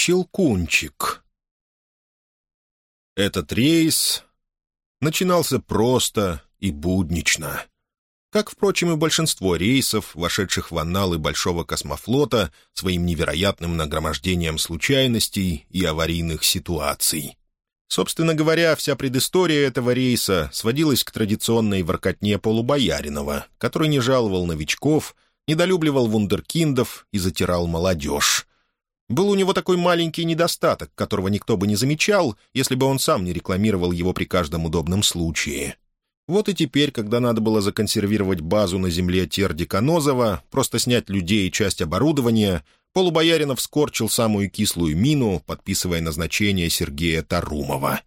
Щелкунчик. Этот рейс начинался просто и буднично. Как, впрочем, и большинство рейсов, вошедших в анналы Большого космофлота своим невероятным нагромождением случайностей и аварийных ситуаций. Собственно говоря, вся предыстория этого рейса сводилась к традиционной воркотне полубояринова, который не жаловал новичков, недолюбливал вундеркиндов и затирал молодежь. Был у него такой маленький недостаток, которого никто бы не замечал, если бы он сам не рекламировал его при каждом удобном случае. Вот и теперь, когда надо было законсервировать базу на земле Тердика-Нозова, просто снять людей и часть оборудования, Полубояринов скорчил самую кислую мину, подписывая назначение Сергея Тарумова.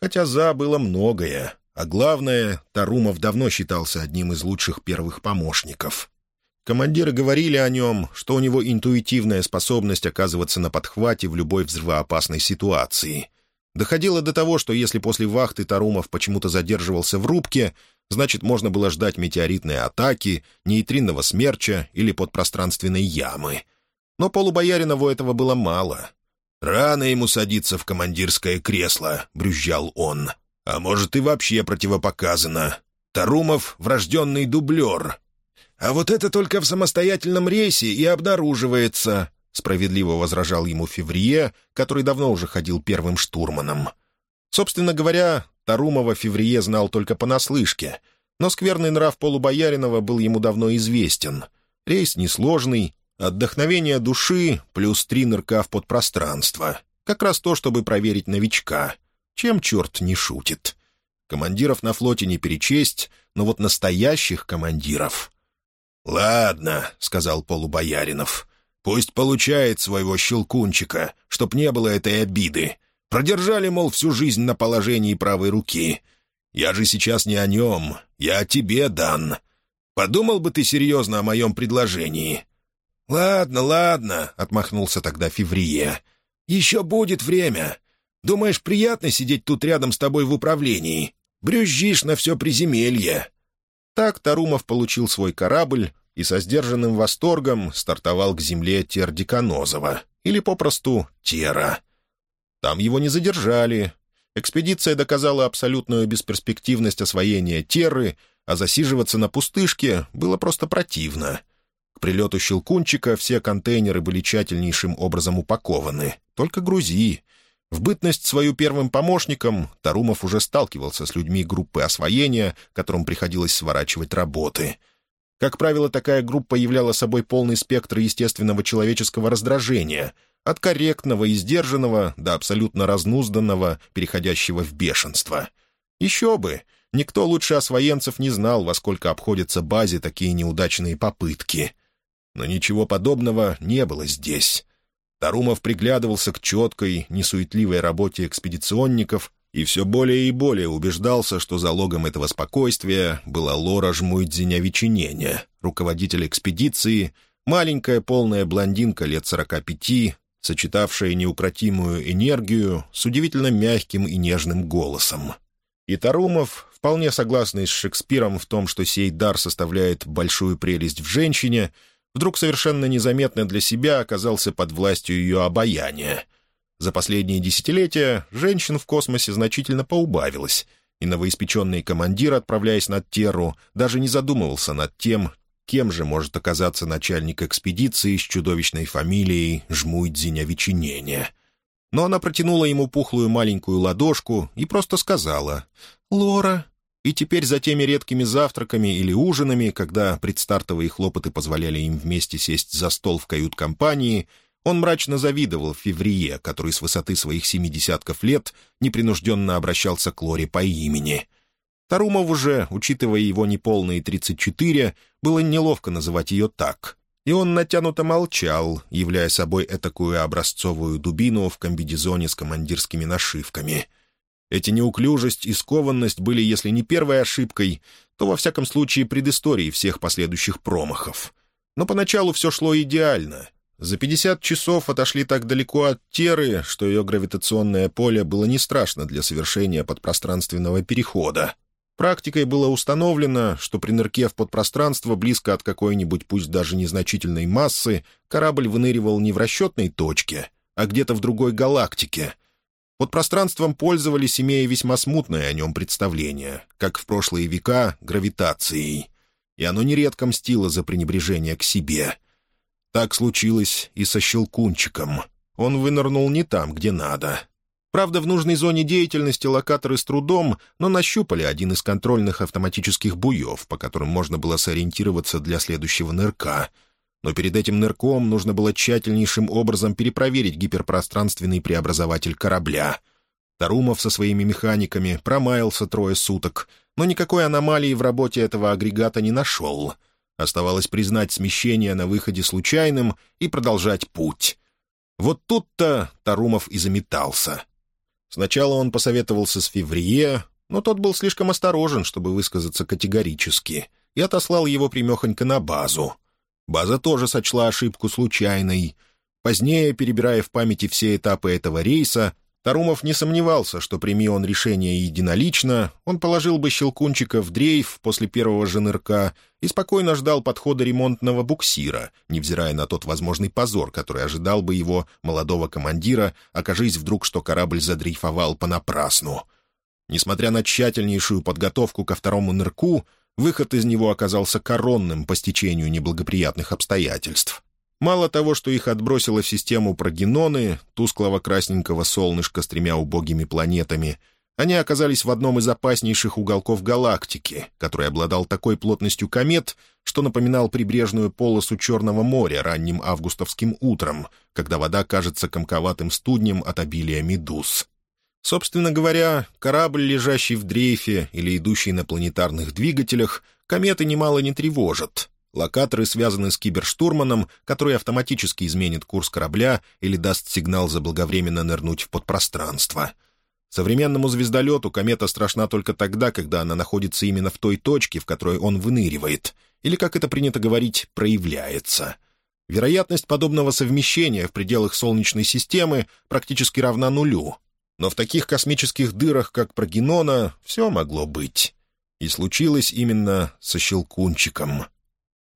Хотя «за» было многое, а главное, Тарумов давно считался одним из лучших первых помощников. Командиры говорили о нем, что у него интуитивная способность оказываться на подхвате в любой взрывоопасной ситуации. Доходило до того, что если после вахты Тарумов почему-то задерживался в рубке, значит, можно было ждать метеоритной атаки, нейтринного смерча или подпространственной ямы. Но полубояринову этого было мало. «Рано ему садиться в командирское кресло», — брюзжал он. «А может, и вообще противопоказано. Тарумов — врожденный дублер, «А вот это только в самостоятельном рейсе и обнаруживается», — справедливо возражал ему Феврие, который давно уже ходил первым штурманом. Собственно говоря, Тарумова Феврие знал только понаслышке, но скверный нрав полубояринова был ему давно известен. Рейс несложный, отдохновение души плюс три нырка в подпространство. Как раз то, чтобы проверить новичка. Чем черт не шутит? Командиров на флоте не перечесть, но вот настоящих командиров «Ладно», — сказал полубояринов, — «пусть получает своего щелкунчика, чтоб не было этой обиды. Продержали, мол, всю жизнь на положении правой руки. Я же сейчас не о нем, я о тебе, Дан. Подумал бы ты серьезно о моем предложении». «Ладно, ладно», — отмахнулся тогда Феврие. «Еще будет время. Думаешь, приятно сидеть тут рядом с тобой в управлении? Брюзжишь на все приземелье». Так Тарумов получил свой корабль и со сдержанным восторгом стартовал к земле Тердиканозова, или попросту Тера. Там его не задержали. Экспедиция доказала абсолютную бесперспективность освоения Терры, а засиживаться на пустышке было просто противно. К прилету Щелкунчика все контейнеры были тщательнейшим образом упакованы. Только грузи. В бытность свою первым помощником Тарумов уже сталкивался с людьми группы освоения, которым приходилось сворачивать работы. Как правило, такая группа являла собой полный спектр естественного человеческого раздражения, от корректного и сдержанного до абсолютно разнузданного, переходящего в бешенство. Еще бы! Никто лучше освоенцев не знал, во сколько обходятся базе такие неудачные попытки. Но ничего подобного не было здесь. Тарумов приглядывался к четкой, несуетливой работе экспедиционников и все более и более убеждался, что залогом этого спокойствия была Лора Жмуйдзиня руководитель экспедиции, маленькая полная блондинка лет сорока пяти, сочетавшая неукротимую энергию с удивительно мягким и нежным голосом. И Тарумов, вполне согласный с Шекспиром в том, что сей дар составляет большую прелесть в женщине, вдруг совершенно незаметно для себя оказался под властью ее обаяния. За последние десятилетия женщин в космосе значительно поубавилось, и новоиспеченный командир, отправляясь над Терру, даже не задумывался над тем, кем же может оказаться начальник экспедиции с чудовищной фамилией Жмуйдзиня Веченения. Но она протянула ему пухлую маленькую ладошку и просто сказала «Лора, и теперь за теми редкими завтраками или ужинами, когда предстартовые хлопоты позволяли им вместе сесть за стол в кают-компании, он мрачно завидовал Феврие, который с высоты своих семи десятков лет непринужденно обращался к Лоре по имени. Тарумову же, учитывая его неполные тридцать четыре, было неловко называть ее так. И он натянуто молчал, являя собой этакую образцовую дубину в комбинезоне с командирскими нашивками — эти неуклюжесть и скованность были, если не первой ошибкой, то, во всяком случае, предысторией всех последующих промахов. Но поначалу все шло идеально. За 50 часов отошли так далеко от Теры, что ее гравитационное поле было не страшно для совершения подпространственного перехода. Практикой было установлено, что при нырке в подпространство близко от какой-нибудь, пусть даже незначительной массы, корабль выныривал не в расчетной точке, а где-то в другой галактике. Под пространством пользовались, имея весьма смутное о нем представление, как в прошлые века гравитацией. И оно нередко мстило за пренебрежение к себе. Так случилось и со Щелкунчиком. Он вынырнул не там, где надо. Правда, в нужной зоне деятельности локаторы с трудом, но нащупали один из контрольных автоматических буев, по которым можно было сориентироваться для следующего нырка — но перед этим нырком нужно было тщательнейшим образом перепроверить гиперпространственный преобразователь корабля. Тарумов со своими механиками промаялся трое суток, но никакой аномалии в работе этого агрегата не нашел. Оставалось признать смещение на выходе случайным и продолжать путь. Вот тут-то Тарумов и заметался. Сначала он посоветовался с Феврие, но тот был слишком осторожен, чтобы высказаться категорически, и отослал его примехонько на базу — База тоже сочла ошибку случайной. Позднее, перебирая в памяти все этапы этого рейса, Тарумов не сомневался, что прими он решение единолично, он положил бы Щелкунчика в дрейф после первого же нырка и спокойно ждал подхода ремонтного буксира, невзирая на тот возможный позор, который ожидал бы его, молодого командира, окажись вдруг, что корабль задрейфовал понапрасну. Несмотря на тщательнейшую подготовку ко второму нырку, Выход из него оказался коронным по стечению неблагоприятных обстоятельств. Мало того, что их отбросило в систему прогеноны, тусклого красненького солнышка с тремя убогими планетами, они оказались в одном из опаснейших уголков галактики, который обладал такой плотностью комет, что напоминал прибрежную полосу Черного моря ранним августовским утром, когда вода кажется комковатым студнем от обилия медуз. Собственно говоря, корабль, лежащий в дрейфе или идущий на планетарных двигателях, кометы немало не тревожат. Локаторы связаны с киберштурманом, который автоматически изменит курс корабля или даст сигнал заблаговременно нырнуть в подпространство. Современному звездолету комета страшна только тогда, когда она находится именно в той точке, в которой он выныривает, или, как это принято говорить, проявляется. Вероятность подобного совмещения в пределах Солнечной системы практически равна нулю, но в таких космических дырах, как Прогенона, все могло быть. И случилось именно со Щелкунчиком.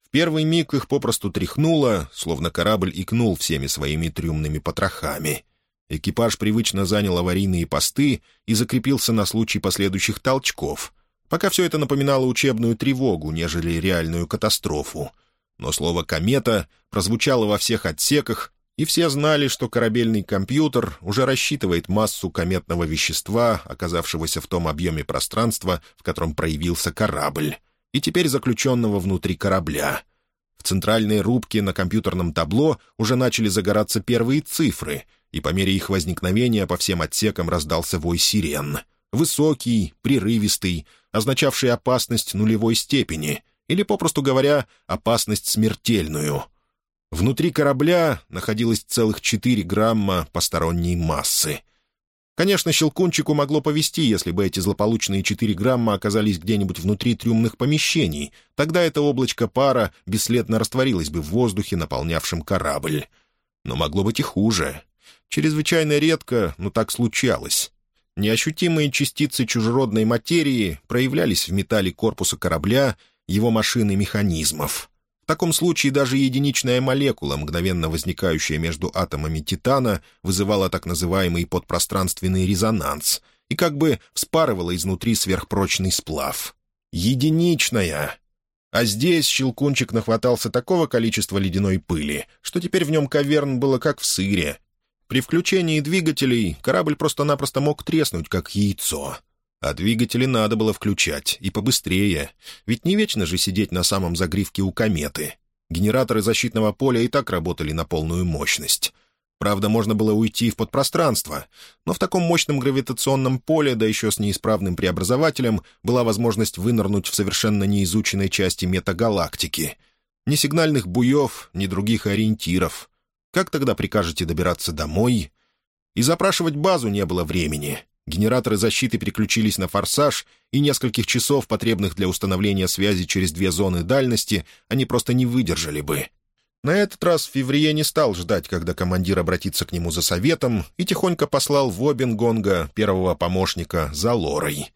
В первый миг их попросту тряхнуло, словно корабль икнул всеми своими трюмными потрохами. Экипаж привычно занял аварийные посты и закрепился на случай последующих толчков, пока все это напоминало учебную тревогу, нежели реальную катастрофу. Но слово «комета» прозвучало во всех отсеках, и все знали, что корабельный компьютер уже рассчитывает массу кометного вещества, оказавшегося в том объеме пространства, в котором проявился корабль, и теперь заключенного внутри корабля. В центральной рубке на компьютерном табло уже начали загораться первые цифры, и по мере их возникновения по всем отсекам раздался вой сирен. Высокий, прерывистый, означавший опасность нулевой степени, или, попросту говоря, опасность смертельную — Внутри корабля находилось целых четыре грамма посторонней массы. Конечно, Щелкунчику могло повести, если бы эти злополучные четыре грамма оказались где-нибудь внутри трюмных помещений. Тогда это облачко пара бесследно растворилось бы в воздухе, наполнявшем корабль. Но могло быть и хуже. Чрезвычайно редко, но так случалось. Неощутимые частицы чужеродной материи проявлялись в металле корпуса корабля, его машин и механизмов. В таком случае даже единичная молекула, мгновенно возникающая между атомами титана, вызывала так называемый подпространственный резонанс и как бы вспарывала изнутри сверхпрочный сплав. Единичная! А здесь щелкунчик нахватался такого количества ледяной пыли, что теперь в нем каверн было как в сыре. При включении двигателей корабль просто-напросто мог треснуть, как яйцо. А двигатели надо было включать, и побыстрее. Ведь не вечно же сидеть на самом загривке у кометы. Генераторы защитного поля и так работали на полную мощность. Правда, можно было уйти в подпространство, но в таком мощном гравитационном поле, да еще с неисправным преобразователем, была возможность вынырнуть в совершенно неизученной части метагалактики. Ни сигнальных буев, ни других ориентиров. Как тогда прикажете добираться домой? И запрашивать базу не было времени. Генераторы защиты переключились на форсаж, и нескольких часов, потребных для установления связи через две зоны дальности, они просто не выдержали бы. На этот раз Феврие не стал ждать, когда командир обратится к нему за советом, и тихонько послал в Обингонга, первого помощника, за Лорой.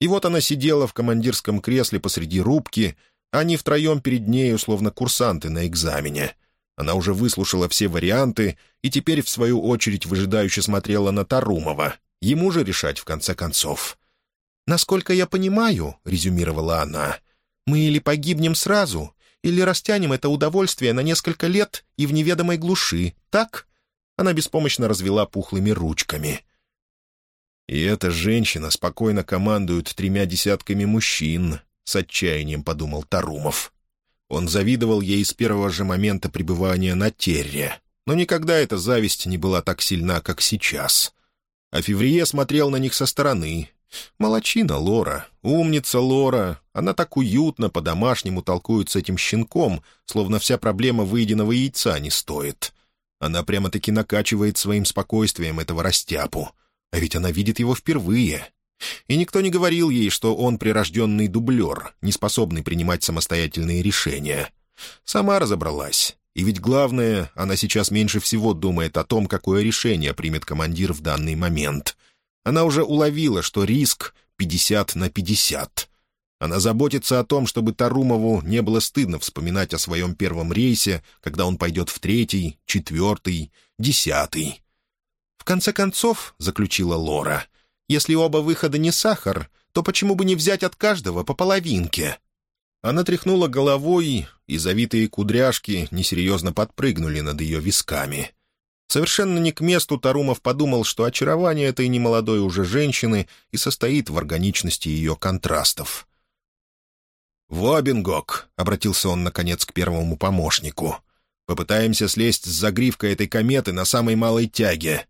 И вот она сидела в командирском кресле посреди рубки, они втроем перед нею, словно курсанты на экзамене. Она уже выслушала все варианты и теперь, в свою очередь, выжидающе смотрела на Тарумова. Ему же решать, в конце концов. «Насколько я понимаю», — резюмировала она, — «мы или погибнем сразу, или растянем это удовольствие на несколько лет и в неведомой глуши, так?» Она беспомощно развела пухлыми ручками. «И эта женщина спокойно командует тремя десятками мужчин», — с отчаянием подумал Тарумов. Он завидовал ей с первого же момента пребывания на Терре, но никогда эта зависть не была так сильна, как сейчас. А Феврие смотрел на них со стороны, Молочина Лора, умница Лора. Она так уютно, по-домашнему толкует с этим щенком, словно вся проблема выеденного яйца не стоит. Она прямо-таки накачивает своим спокойствием этого растяпу. А ведь она видит его впервые. И никто не говорил ей, что он прирожденный дублер, не способный принимать самостоятельные решения. Сама разобралась. И ведь главное, она сейчас меньше всего думает о том, какое решение примет командир в данный момент — она уже уловила, что риск 50 на 50. Она заботится о том, чтобы Тарумову не было стыдно вспоминать о своем первом рейсе, когда он пойдет в третий, четвертый, десятый. «В конце концов», — заключила Лора, — «если оба выхода не сахар, то почему бы не взять от каждого по половинке?» Она тряхнула головой, и завитые кудряшки несерьезно подпрыгнули над ее висками. Совершенно не к месту Тарумов подумал, что очарование этой немолодой уже женщины и состоит в органичности ее контрастов. «Вобингок», — обратился он, наконец, к первому помощнику. «Попытаемся слезть с загривка этой кометы на самой малой тяге».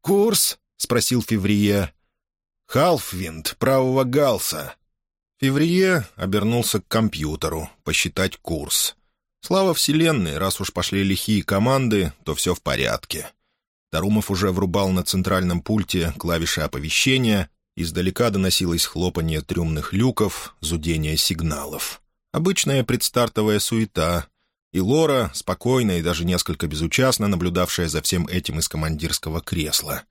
«Курс?» — спросил Феврие. «Халфвинд, правого галса». Феврие обернулся к компьютеру, посчитать курс. Слава Вселенной, раз уж пошли лихие команды, то все в порядке. Тарумов уже врубал на центральном пульте клавиши оповещения, издалека доносилось хлопанье трюмных люков, зудение сигналов. Обычная предстартовая суета. И Лора, спокойно и даже несколько безучастно наблюдавшая за всем этим из командирского кресла.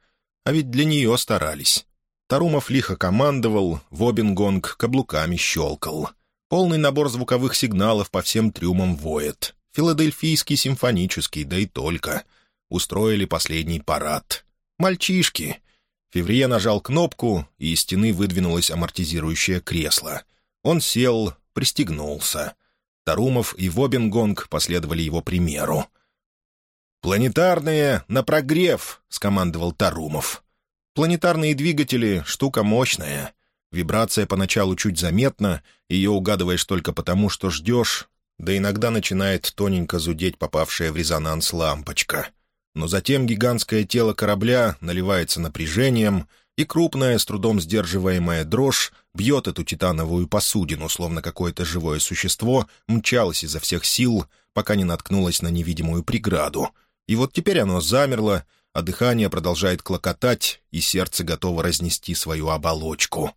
А ведь для нее старались. Тарумов лихо командовал, Вобингонг каблуками щелкал. Полный набор звуковых сигналов по всем трюмам воет. Филадельфийский симфонический, да и только. Устроили последний парад. Мальчишки. Феврие нажал кнопку, и из стены выдвинулось амортизирующее кресло. Он сел, пристегнулся. Тарумов и Вобингонг последовали его примеру. «Планетарные на прогрев!» — скомандовал Тарумов. «Планетарные двигатели — штука мощная. Вибрация поначалу чуть заметна, ее угадываешь только потому, что ждешь, да иногда начинает тоненько зудеть попавшая в резонанс лампочка. Но затем гигантское тело корабля наливается напряжением, и крупная, с трудом сдерживаемая дрожь бьет эту титановую посудину, словно какое-то живое существо мчалось изо всех сил, пока не наткнулось на невидимую преграду. И вот теперь оно замерло, а дыхание продолжает клокотать, и сердце готово разнести свою оболочку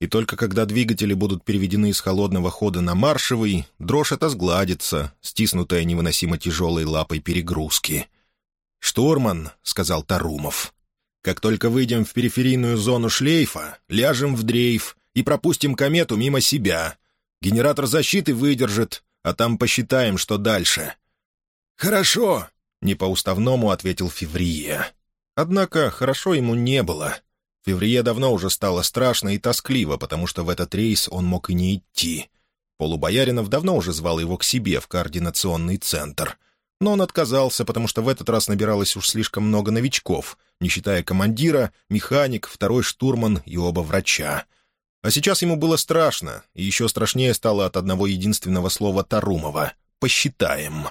и только когда двигатели будут переведены из холодного хода на маршевый, дрожь это сгладится, стиснутая невыносимо тяжелой лапой перегрузки. «Штурман», — сказал Тарумов, — «как только выйдем в периферийную зону шлейфа, ляжем в дрейф и пропустим комету мимо себя. Генератор защиты выдержит, а там посчитаем, что дальше». «Хорошо», — не по-уставному ответил Феврия. Однако хорошо ему не было — Феврие давно уже стало страшно и тоскливо, потому что в этот рейс он мог и не идти. Полубояринов давно уже звал его к себе в координационный центр. Но он отказался, потому что в этот раз набиралось уж слишком много новичков, не считая командира, механик, второй штурман и оба врача. А сейчас ему было страшно, и еще страшнее стало от одного единственного слова Тарумова — «посчитаем».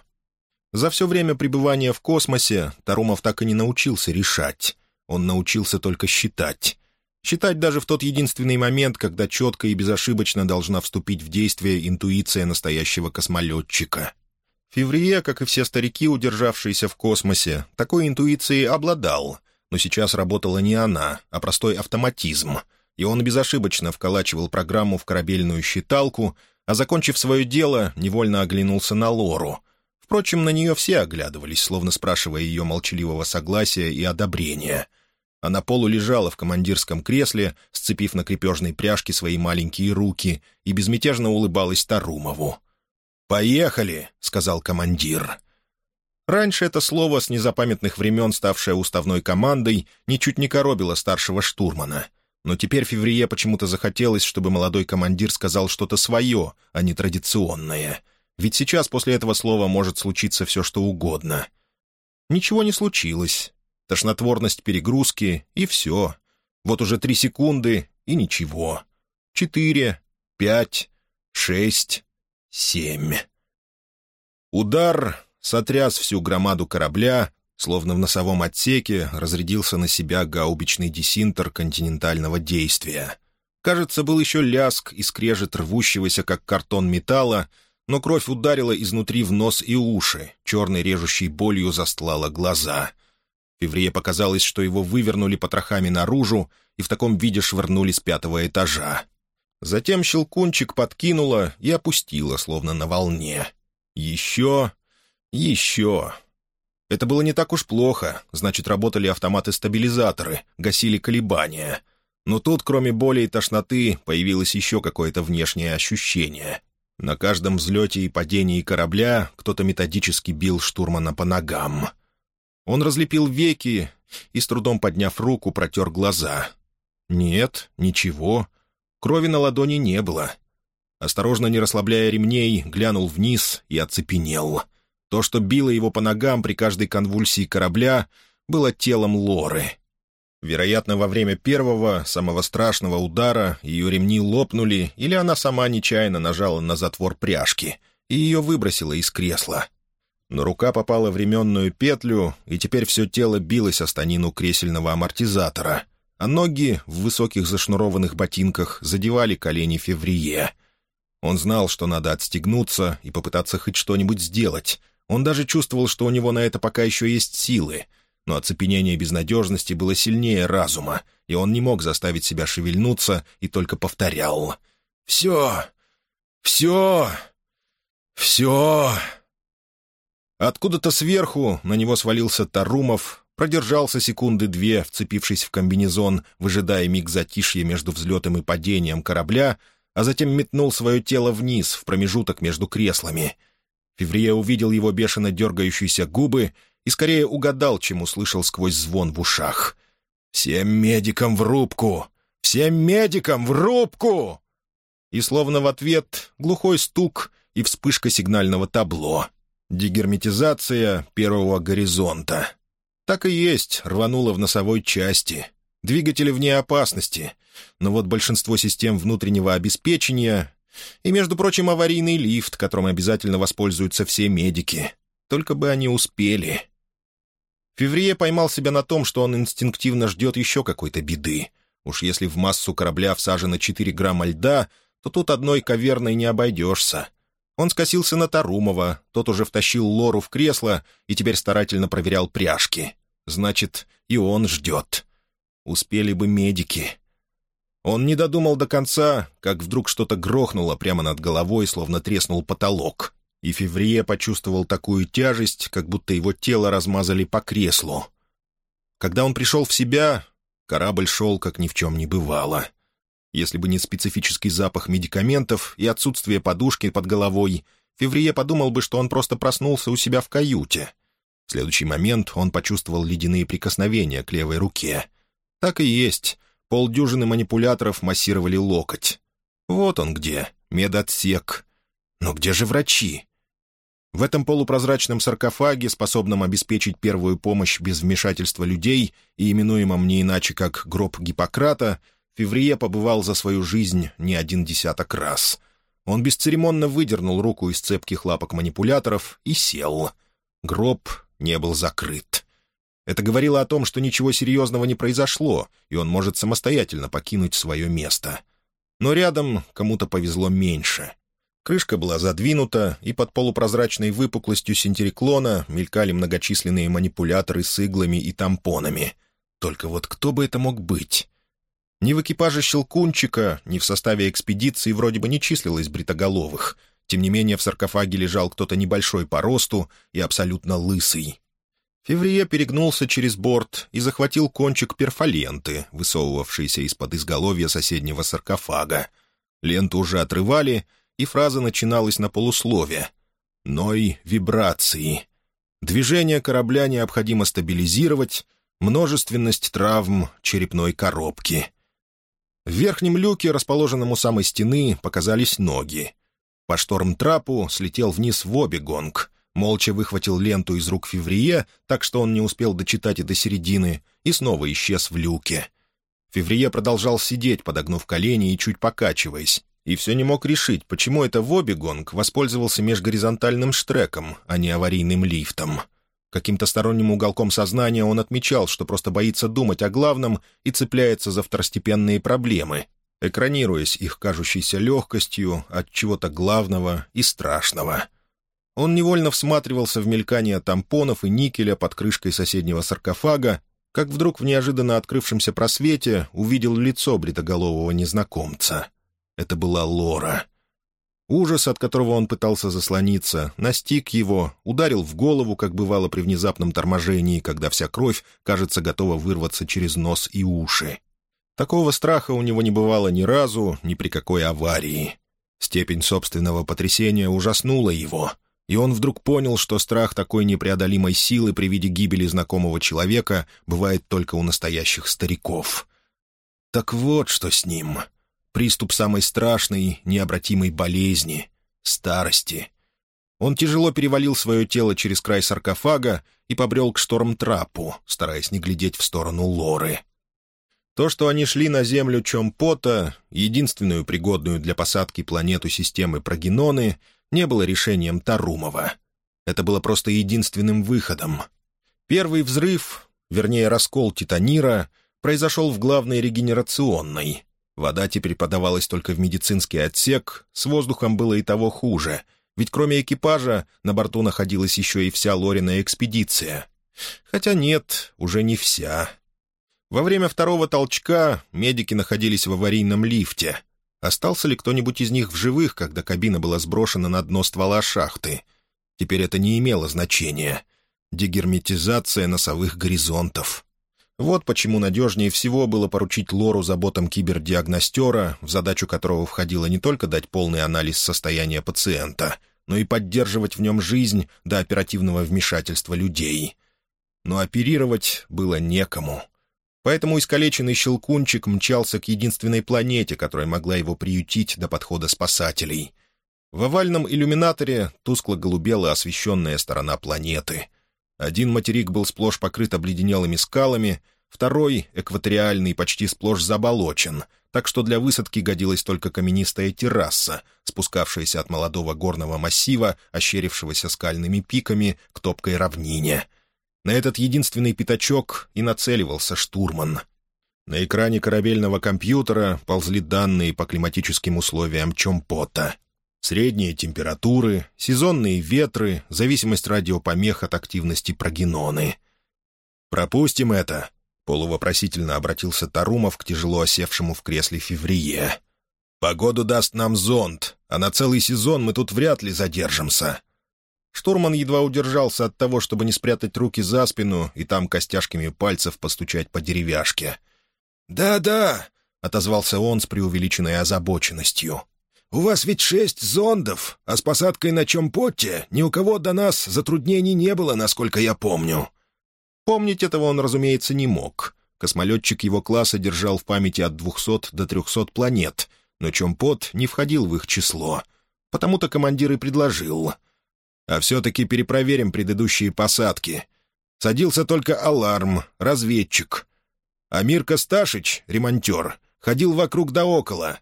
За все время пребывания в космосе Тарумов так и не научился решать. Он научился только считать. Считать даже в тот единственный момент, когда четко и безошибочно должна вступить в действие интуиция настоящего космолетчика. Феврие, как и все старики, удержавшиеся в космосе, такой интуицией обладал, но сейчас работала не она, а простой автоматизм, и он безошибочно вколачивал программу в корабельную считалку, а, закончив свое дело, невольно оглянулся на Лору. Впрочем, на нее все оглядывались, словно спрашивая ее молчаливого согласия и одобрения. Она полу лежала в командирском кресле, сцепив на крепежной пряжке свои маленькие руки, и безмятежно улыбалась Тарумову. «Поехали!» — сказал командир. Раньше это слово с незапамятных времен, ставшее уставной командой, ничуть не коробило старшего штурмана. Но теперь Феврие почему-то захотелось, чтобы молодой командир сказал что-то свое, а не традиционное. Ведь сейчас после этого слова может случиться все, что угодно. Ничего не случилось. Тошнотворность перегрузки, и все. Вот уже три секунды, и ничего. Четыре, пять, шесть, семь. Удар сотряс всю громаду корабля, словно в носовом отсеке разрядился на себя гаубичный десинтер континентального действия. Кажется, был еще ляск и скрежет рвущегося, как картон металла, но кровь ударила изнутри в нос и уши, черной режущей болью застлала глаза. Феврие показалось, что его вывернули потрохами наружу и в таком виде швырнули с пятого этажа. Затем щелкунчик подкинула и опустила, словно на волне. Еще, еще. Это было не так уж плохо, значит, работали автоматы-стабилизаторы, гасили колебания. Но тут, кроме боли и тошноты, появилось еще какое-то внешнее ощущение. На каждом взлете и падении корабля кто-то методически бил штурмана по ногам. Он разлепил веки и, с трудом подняв руку, протер глаза. Нет, ничего. Крови на ладони не было. Осторожно, не расслабляя ремней, глянул вниз и оцепенел — то, что било его по ногам при каждой конвульсии корабля, было телом Лоры. Вероятно, во время первого, самого страшного удара ее ремни лопнули, или она сама нечаянно нажала на затвор пряжки, и ее выбросило из кресла. Но рука попала в ременную петлю, и теперь все тело билось о станину кресельного амортизатора, а ноги в высоких зашнурованных ботинках задевали колени Феврие. Он знал, что надо отстегнуться и попытаться хоть что-нибудь сделать, он даже чувствовал, что у него на это пока еще есть силы, но оцепенение безнадежности было сильнее разума, и он не мог заставить себя шевельнуться и только повторял. «Все! Все! Все!» Откуда-то сверху на него свалился Тарумов, продержался секунды две, вцепившись в комбинезон, выжидая миг затишья между взлетом и падением корабля, а затем метнул свое тело вниз, в промежуток между креслами — Феврия увидел его бешено дергающиеся губы и скорее угадал, чем услышал сквозь звон в ушах. «Всем медикам в рубку! Всем медикам в рубку!» И словно в ответ глухой стук и вспышка сигнального табло. Дегерметизация первого горизонта. Так и есть, рвануло в носовой части. Двигатели вне опасности. Но вот большинство систем внутреннего обеспечения и, между прочим, аварийный лифт, которым обязательно воспользуются все медики. Только бы они успели. Феврие поймал себя на том, что он инстинктивно ждет еще какой-то беды. Уж если в массу корабля всажено 4 грамма льда, то тут одной каверной не обойдешься. Он скосился на Тарумова, тот уже втащил Лору в кресло и теперь старательно проверял пряжки. Значит, и он ждет. Успели бы медики. Он не додумал до конца, как вдруг что-то грохнуло прямо над головой, словно треснул потолок. И Феврие почувствовал такую тяжесть, как будто его тело размазали по креслу. Когда он пришел в себя, корабль шел, как ни в чем не бывало. Если бы не специфический запах медикаментов и отсутствие подушки под головой, Феврие подумал бы, что он просто проснулся у себя в каюте. В следующий момент он почувствовал ледяные прикосновения к левой руке. Так и есть. Полдюжины манипуляторов массировали локоть. Вот он где, медотсек. Но где же врачи? В этом полупрозрачном саркофаге, способном обеспечить первую помощь без вмешательства людей и именуемом не иначе как «гроб Гиппократа», Феврие побывал за свою жизнь не один десяток раз. Он бесцеремонно выдернул руку из цепких лапок манипуляторов и сел. Гроб не был закрыт. Это говорило о том, что ничего серьезного не произошло, и он может самостоятельно покинуть свое место. Но рядом кому-то повезло меньше. Крышка была задвинута, и под полупрозрачной выпуклостью синтериклона мелькали многочисленные манипуляторы с иглами и тампонами. Только вот кто бы это мог быть? Ни в экипаже «Щелкунчика», ни в составе экспедиции вроде бы не числилось бритоголовых. Тем не менее, в саркофаге лежал кто-то небольшой по росту и абсолютно лысый. Феврие перегнулся через борт и захватил кончик перфоленты, высовывавшийся из-под изголовья соседнего саркофага. Ленту уже отрывали, и фраза начиналась на полуслове. «Ной вибрации». Движение корабля необходимо стабилизировать, множественность травм черепной коробки. В верхнем люке, расположенном у самой стены, показались ноги. По шторм-трапу слетел вниз Вобигонг, молча выхватил ленту из рук Феврие, так что он не успел дочитать и до середины, и снова исчез в люке. Феврие продолжал сидеть, подогнув колени и чуть покачиваясь, и все не мог решить, почему это Вобигонг воспользовался межгоризонтальным штреком, а не аварийным лифтом. Каким-то сторонним уголком сознания он отмечал, что просто боится думать о главном и цепляется за второстепенные проблемы, экранируясь их кажущейся легкостью от чего-то главного и страшного. Он невольно всматривался в мелькание тампонов и никеля под крышкой соседнего саркофага, как вдруг в неожиданно открывшемся просвете увидел лицо бритоголового незнакомца. Это была Лора — Ужас, от которого он пытался заслониться, настиг его, ударил в голову, как бывало при внезапном торможении, когда вся кровь, кажется, готова вырваться через нос и уши. Такого страха у него не бывало ни разу, ни при какой аварии. Степень собственного потрясения ужаснула его, и он вдруг понял, что страх такой непреодолимой силы при виде гибели знакомого человека бывает только у настоящих стариков. Так вот что с ним — Приступ самой страшной, необратимой болезни — старости. Он тяжело перевалил свое тело через край саркофага и побрел к шторм-трапу, стараясь не глядеть в сторону Лоры. То, что они шли на Землю Чомпота, единственную пригодную для посадки планету системы Прогеноны, не было решением Тарумова. Это было просто единственным выходом. Первый взрыв, вернее раскол Титанира, произошел в главной регенерационной, Вода теперь подавалась только в медицинский отсек, с воздухом было и того хуже, ведь кроме экипажа на борту находилась еще и вся Лорина экспедиция. Хотя нет, уже не вся. Во время второго толчка медики находились в аварийном лифте. Остался ли кто-нибудь из них в живых, когда кабина была сброшена на дно ствола шахты? Теперь это не имело значения. Дегерметизация носовых горизонтов. Вот почему надежнее всего было поручить Лору заботам кибердиагностера, в задачу которого входило не только дать полный анализ состояния пациента, но и поддерживать в нем жизнь до оперативного вмешательства людей. Но оперировать было некому. Поэтому искалеченный щелкунчик мчался к единственной планете, которая могла его приютить до подхода спасателей. В овальном иллюминаторе тускло голубела освещенная сторона планеты — один материк был сплошь покрыт обледенелыми скалами, второй, экваториальный, почти сплошь заболочен, так что для высадки годилась только каменистая терраса, спускавшаяся от молодого горного массива, ощерившегося скальными пиками, к топкой равнине. На этот единственный пятачок и нацеливался штурман. На экране корабельного компьютера ползли данные по климатическим условиям Чомпота — Средние температуры, сезонные ветры, зависимость радиопомех от активности прогеноны. «Пропустим это», — полувопросительно обратился Тарумов к тяжело осевшему в кресле Феврие. «Погоду даст нам зонт, а на целый сезон мы тут вряд ли задержимся». Штурман едва удержался от того, чтобы не спрятать руки за спину и там костяшками пальцев постучать по деревяшке. «Да-да», — отозвался он с преувеличенной озабоченностью. У вас ведь шесть зондов, а с посадкой на Чомпотте ни у кого до нас затруднений не было, насколько я помню». Помнить этого он, разумеется, не мог. Космолетчик его класса держал в памяти от двухсот до трехсот планет, но Чомпот не входил в их число. Потому-то командир и предложил. «А все-таки перепроверим предыдущие посадки». Садился только аларм, разведчик. А Мирка Сташич, ремонтер, ходил вокруг да около,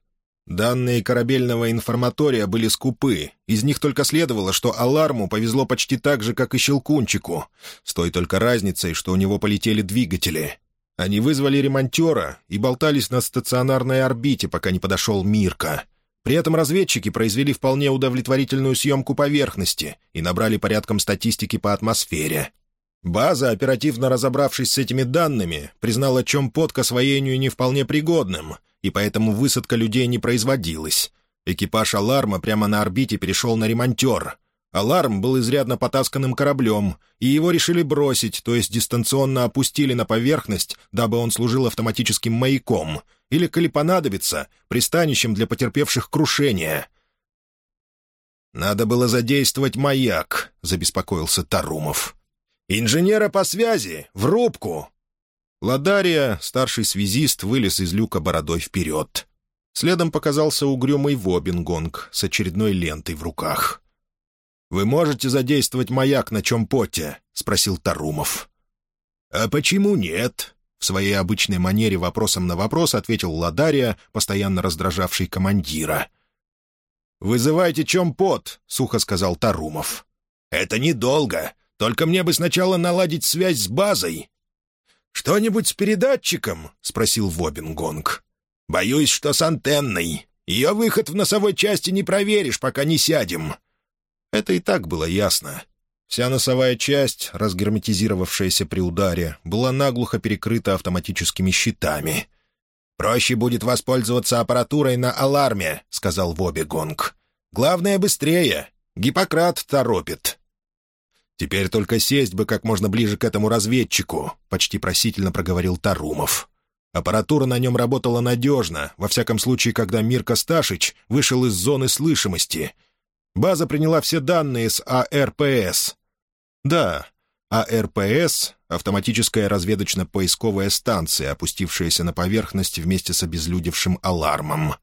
Данные корабельного информатория были скупы. Из них только следовало, что Аларму повезло почти так же, как и Щелкунчику, с той только разницей, что у него полетели двигатели. Они вызвали ремонтера и болтались на стационарной орбите, пока не подошел Мирка. При этом разведчики произвели вполне удовлетворительную съемку поверхности и набрали порядком статистики по атмосфере. База, оперативно разобравшись с этими данными, признала Чомпот к освоению не вполне пригодным — и поэтому высадка людей не производилась. Экипаж «Аларма» прямо на орбите перешел на ремонтер. «Аларм» был изрядно потасканным кораблем, и его решили бросить, то есть дистанционно опустили на поверхность, дабы он служил автоматическим маяком, или, коли понадобится, пристанищем для потерпевших крушения. «Надо было задействовать маяк», — забеспокоился Тарумов. «Инженера по связи! В рубку!» Ладария, старший связист, вылез из люка бородой вперед. Следом показался угрюмый Вобингонг с очередной лентой в руках. «Вы можете задействовать маяк на чем-поте?» — спросил Тарумов. «А почему нет?» — в своей обычной манере вопросом на вопрос ответил Ладария, постоянно раздражавший командира. «Вызывайте чем-пот», — сухо сказал Тарумов. «Это недолго. Только мне бы сначала наладить связь с базой». «Что-нибудь с передатчиком?» — спросил Вобингонг. «Боюсь, что с антенной. Ее выход в носовой части не проверишь, пока не сядем». Это и так было ясно. Вся носовая часть, разгерметизировавшаяся при ударе, была наглухо перекрыта автоматическими щитами. «Проще будет воспользоваться аппаратурой на аларме», — сказал Вобби Гонг. «Главное, быстрее. Гиппократ торопит». «Теперь только сесть бы как можно ближе к этому разведчику», — почти просительно проговорил Тарумов. Аппаратура на нем работала надежно, во всяком случае, когда Мирка Сташич вышел из зоны слышимости. База приняла все данные с АРПС. Да, АРПС — автоматическая разведочно-поисковая станция, опустившаяся на поверхность вместе с обезлюдевшим алармом.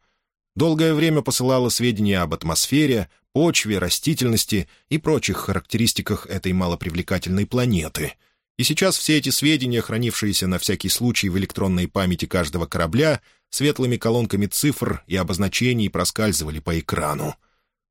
Долгое время посылала сведения об атмосфере, почве, растительности и прочих характеристиках этой малопривлекательной планеты. И сейчас все эти сведения, хранившиеся на всякий случай в электронной памяти каждого корабля, светлыми колонками цифр и обозначений проскальзывали по экрану.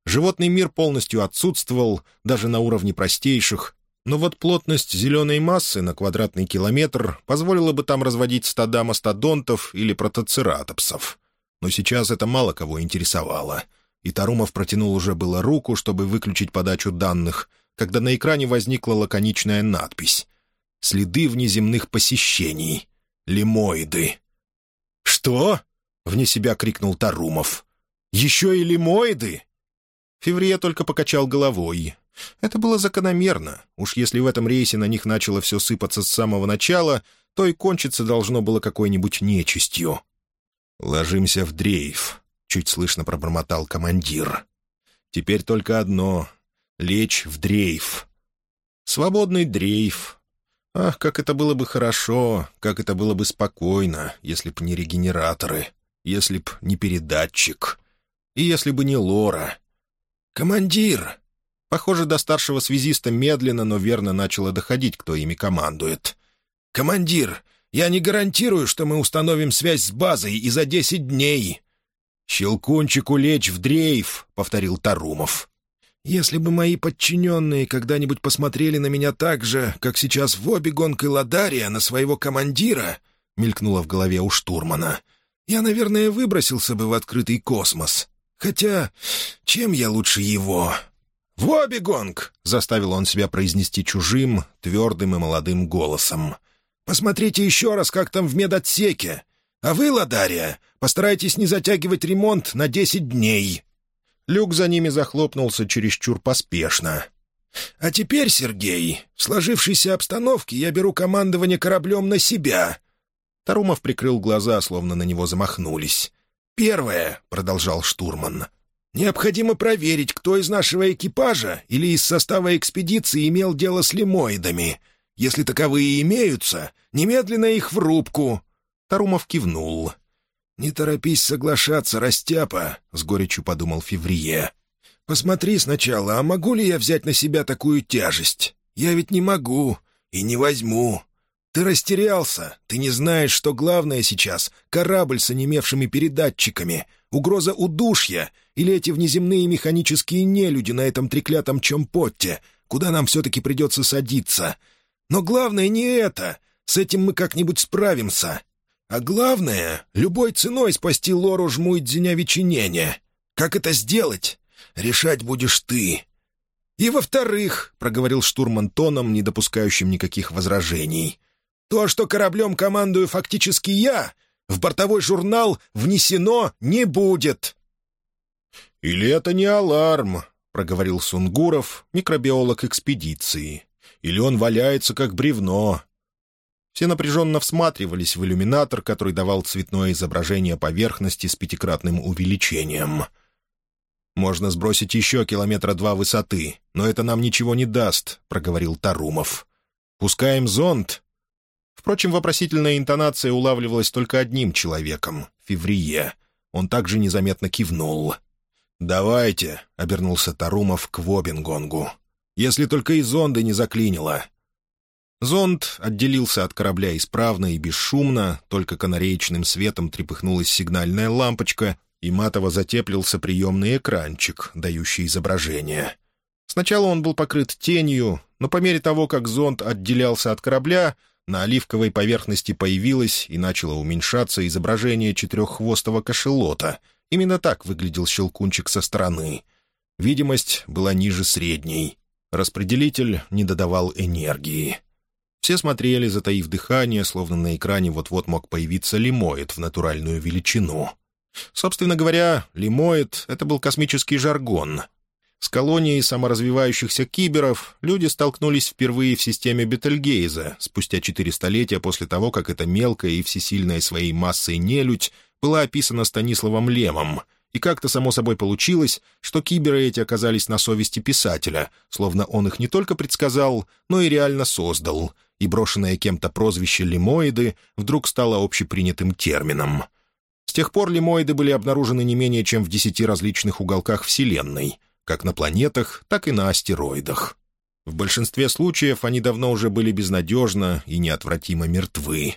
Животный мир полностью отсутствовал, даже на уровне простейших, но вот плотность зеленой массы на квадратный километр позволила бы там разводить стада мастодонтов или протоцератопсов. Но сейчас это мало кого интересовало. И Тарумов протянул уже было руку, чтобы выключить подачу данных, когда на экране возникла лаконичная надпись «Следы внеземных посещений. Лимоиды». «Что?» — вне себя крикнул Тарумов. «Еще и лимоиды?» Феврия только покачал головой. Это было закономерно. Уж если в этом рейсе на них начало все сыпаться с самого начала, то и кончиться должно было какой-нибудь нечистью. «Ложимся в дрейф», — чуть слышно пробормотал командир. «Теперь только одно — лечь в дрейф. Свободный дрейф. Ах, как это было бы хорошо, как это было бы спокойно, если б не регенераторы, если б не передатчик, и если бы не Лора. «Командир!» Похоже, до старшего связиста медленно, но верно начало доходить, кто ими командует. «Командир, я не гарантирую, что мы установим связь с базой и за десять дней». «Щелкунчику лечь в дрейф», — повторил Тарумов. «Если бы мои подчиненные когда-нибудь посмотрели на меня так же, как сейчас в обе гонкой Ладария на своего командира», — мелькнуло в голове у штурмана, — «я, наверное, выбросился бы в открытый космос. Хотя, чем я лучше его?» «Вобигонг!» — заставил он себя произнести чужим, твердым и молодым голосом. «Посмотрите еще раз, как там в медотсеке. А вы, Ладария, постарайтесь не затягивать ремонт на десять дней». Люк за ними захлопнулся чересчур поспешно. «А теперь, Сергей, в сложившейся обстановке я беру командование кораблем на себя». Тарумов прикрыл глаза, словно на него замахнулись. «Первое», — продолжал штурман, — Необходимо проверить, кто из нашего экипажа или из состава экспедиции имел дело с лимоидами. Если таковые имеются, немедленно их в рубку». Тарумов кивнул. «Не торопись соглашаться, растяпа», — с горечью подумал Феврие. «Посмотри сначала, а могу ли я взять на себя такую тяжесть? Я ведь не могу и не возьму. Ты растерялся, ты не знаешь, что главное сейчас — корабль с онемевшими передатчиками, угроза удушья или эти внеземные механические нелюди на этом треклятом чомпотте, куда нам все-таки придется садиться. Но главное не это, с этим мы как-нибудь справимся. А главное — любой ценой спасти Лору Жму и Дзинявичинене. Как это сделать? Решать будешь ты. И во-вторых, — проговорил штурман тоном, не допускающим никаких возражений — то, что кораблем командую фактически я, в бортовой журнал внесено не будет». «Или это не аларм», — проговорил Сунгуров, микробиолог экспедиции. «Или он валяется, как бревно». Все напряженно всматривались в иллюминатор, который давал цветное изображение поверхности с пятикратным увеличением. «Можно сбросить еще километра два высоты, но это нам ничего не даст», — проговорил Тарумов. «Пускаем зонт?» Впрочем, вопросительная интонация улавливалась только одним человеком — Феврие. Он также незаметно кивнул. «Давайте», — обернулся Тарумов к Вобингонгу. «Если только и зонды не заклинило». Зонд отделился от корабля исправно и бесшумно, только канареечным светом трепыхнулась сигнальная лампочка, и матово затеплился приемный экранчик, дающий изображение. Сначала он был покрыт тенью, но по мере того, как зонд отделялся от корабля, на оливковой поверхности появилось и начало уменьшаться изображение четыреххвостого кошелота. Именно так выглядел щелкунчик со стороны. Видимость была ниже средней. Распределитель не додавал энергии. Все смотрели, затаив дыхание, словно на экране вот-вот мог появиться лимоид в натуральную величину. Собственно говоря, лимоид — это был космический жаргон, с колонией саморазвивающихся киберов люди столкнулись впервые в системе Бетельгейза спустя четыре столетия после того, как эта мелкая и всесильная своей массой нелюдь была описана Станиславом Лемом, и как-то само собой получилось, что киберы эти оказались на совести писателя, словно он их не только предсказал, но и реально создал, и брошенное кем-то прозвище «лимоиды» вдруг стало общепринятым термином. С тех пор лимоиды были обнаружены не менее чем в десяти различных уголках Вселенной — как на планетах, так и на астероидах. В большинстве случаев они давно уже были безнадежно и неотвратимо мертвы.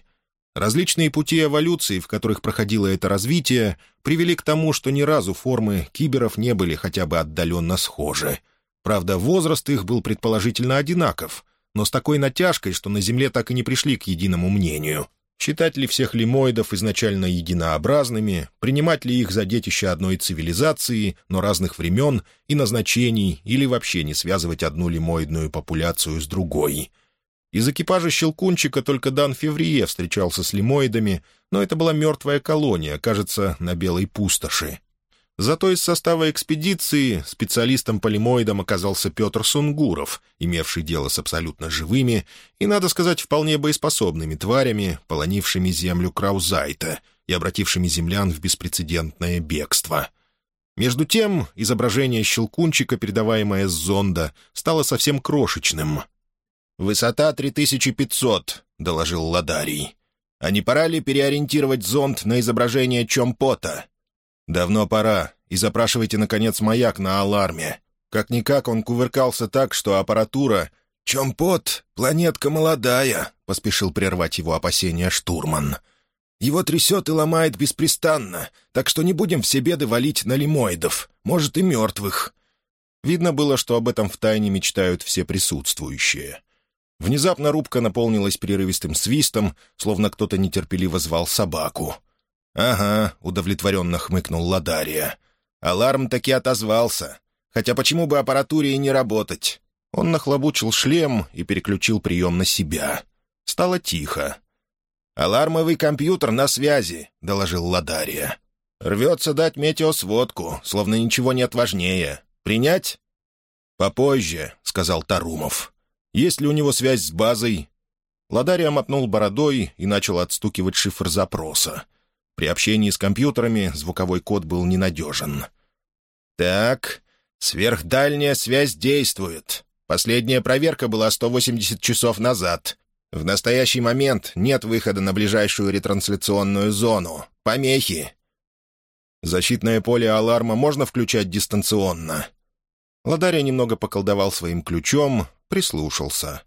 Различные пути эволюции, в которых проходило это развитие, привели к тому, что ни разу формы киберов не были хотя бы отдаленно схожи. Правда, возраст их был предположительно одинаков, но с такой натяжкой, что на Земле так и не пришли к единому мнению. Считать ли всех лимоидов изначально единообразными, принимать ли их за детище одной цивилизации, но разных времен и назначений, или вообще не связывать одну лимоидную популяцию с другой. Из экипажа «Щелкунчика» только Дан Феврие встречался с лимоидами, но это была мертвая колония, кажется, на Белой пустоши. Зато из состава экспедиции специалистом-полимоидом оказался Петр Сунгуров, имевший дело с абсолютно живыми и, надо сказать, вполне боеспособными тварями, полонившими землю Краузайта и обратившими землян в беспрецедентное бегство. Между тем, изображение щелкунчика, передаваемое с зонда, стало совсем крошечным. «Высота 3500», — доложил Ладарий. «А не пора ли переориентировать зонд на изображение Чомпота?» «Давно пора, и запрашивайте, наконец, маяк на аларме». Как-никак он кувыркался так, что аппаратура... «Чем пот? Планетка молодая», — поспешил прервать его опасения штурман. «Его трясет и ломает беспрестанно, так что не будем все беды валить на лимоидов, может, и мертвых». Видно было, что об этом втайне мечтают все присутствующие. Внезапно рубка наполнилась прерывистым свистом, словно кто-то нетерпеливо звал собаку. «Ага», — удовлетворенно хмыкнул Ладария. «Аларм таки отозвался. Хотя почему бы аппаратуре и не работать?» Он нахлобучил шлем и переключил прием на себя. Стало тихо. «Алармовый компьютер на связи», — доложил Ладария. «Рвется дать метеосводку, словно ничего нет важнее. Принять?» «Попозже», — сказал Тарумов. «Есть ли у него связь с базой?» Ладария мотнул бородой и начал отстукивать шифр запроса. При общении с компьютерами звуковой код был ненадежен. «Так, сверхдальняя связь действует. Последняя проверка была 180 часов назад. В настоящий момент нет выхода на ближайшую ретрансляционную зону. Помехи». «Защитное поле аларма можно включать дистанционно?» Ладария немного поколдовал своим ключом, прислушался.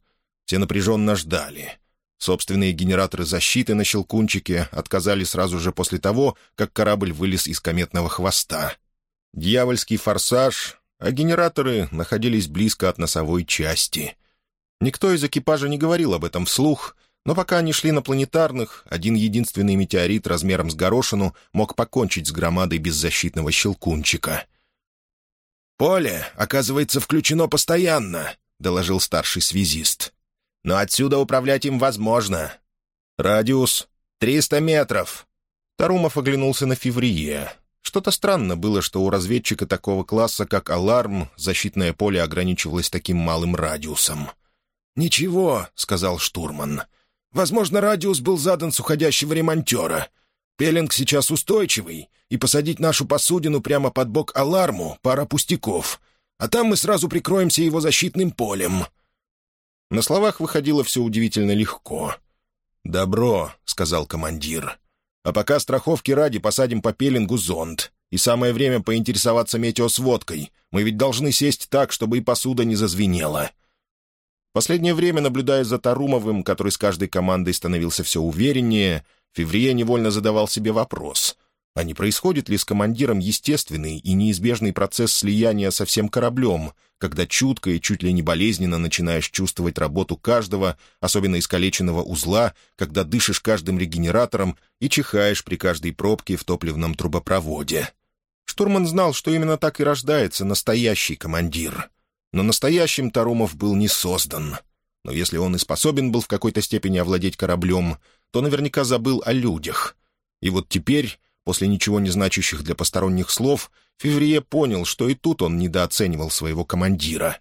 Все напряженно ждали. Собственные генераторы защиты на «Щелкунчике» отказали сразу же после того, как корабль вылез из кометного хвоста. Дьявольский форсаж, а генераторы находились близко от носовой части. Никто из экипажа не говорил об этом вслух, но пока они шли на планетарных, один единственный метеорит размером с горошину мог покончить с громадой беззащитного «Щелкунчика». «Поле, оказывается, включено постоянно», — доложил старший связист но отсюда управлять им возможно. Радиус — триста метров». Тарумов оглянулся на Феврие. Что-то странно было, что у разведчика такого класса, как «Аларм», защитное поле ограничивалось таким малым радиусом. «Ничего», — сказал штурман. «Возможно, радиус был задан с уходящего ремонтера. Пеленг сейчас устойчивый, и посадить нашу посудину прямо под бок «Аларму» — пара пустяков. А там мы сразу прикроемся его защитным полем». На словах выходило все удивительно легко. «Добро», — сказал командир. «А пока страховки ради посадим по пеленгу зонд. И самое время поинтересоваться метеосводкой. Мы ведь должны сесть так, чтобы и посуда не зазвенела». Последнее время, наблюдая за Тарумовым, который с каждой командой становился все увереннее, Феврие невольно задавал себе вопрос — а не происходит ли с командиром естественный и неизбежный процесс слияния со всем кораблем, когда чутко и чуть ли не болезненно начинаешь чувствовать работу каждого, особенно искалеченного узла, когда дышишь каждым регенератором и чихаешь при каждой пробке в топливном трубопроводе. Штурман знал, что именно так и рождается настоящий командир. Но настоящим Тарумов был не создан. Но если он и способен был в какой-то степени овладеть кораблем, то наверняка забыл о людях. И вот теперь После ничего не значащих для посторонних слов, Феврие понял, что и тут он недооценивал своего командира.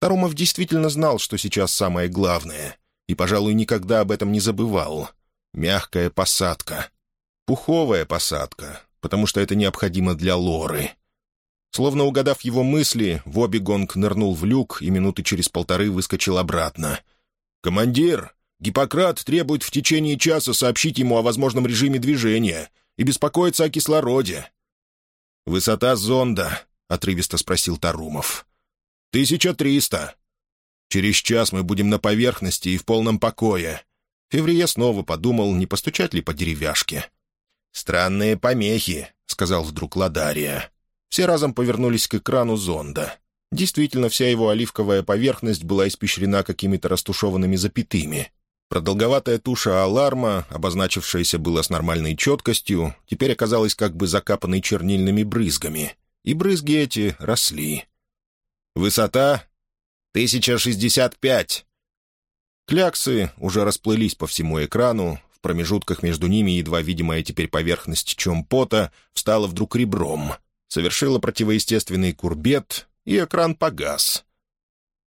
Тарумов действительно знал, что сейчас самое главное, и, пожалуй, никогда об этом не забывал. Мягкая посадка. Пуховая посадка, потому что это необходимо для Лоры. Словно угадав его мысли, Вобигонг нырнул в люк и минуты через полторы выскочил обратно. «Командир, Гиппократ требует в течение часа сообщить ему о возможном режиме движения и беспокоиться о кислороде». «Высота зонда?» — отрывисто спросил Тарумов. «Тысяча триста. Через час мы будем на поверхности и в полном покое». Феврие снова подумал, не постучать ли по деревяшке. «Странные помехи», — сказал вдруг Ладария. Все разом повернулись к экрану зонда. Действительно, вся его оливковая поверхность была испещрена какими-то растушеванными запятыми. Продолговатая туша аларма, обозначившаяся было с нормальной четкостью, теперь оказалась как бы закапанной чернильными брызгами, и брызги эти росли. «Высота — 1065!» Кляксы уже расплылись по всему экрану, в промежутках между ними едва видимая теперь поверхность чомпота встала вдруг ребром, совершила противоестественный курбет, и экран погас.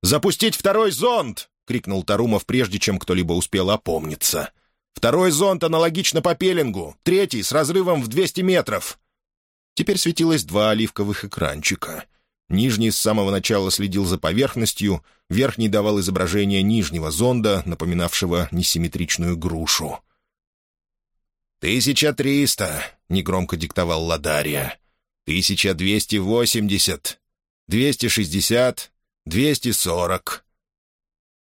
«Запустить второй зонд!» — крикнул Тарумов, прежде чем кто-либо успел опомниться. «Второй зонд аналогично по пеленгу, третий с разрывом в 200 метров». Теперь светилось два оливковых экранчика. Нижний с самого начала следил за поверхностью, верхний давал изображение нижнего зонда, напоминавшего несимметричную грушу. «Тысяча триста», — негромко диктовал Ладария. «Тысяча двести восемьдесят. Двести шестьдесят. Двести сорок».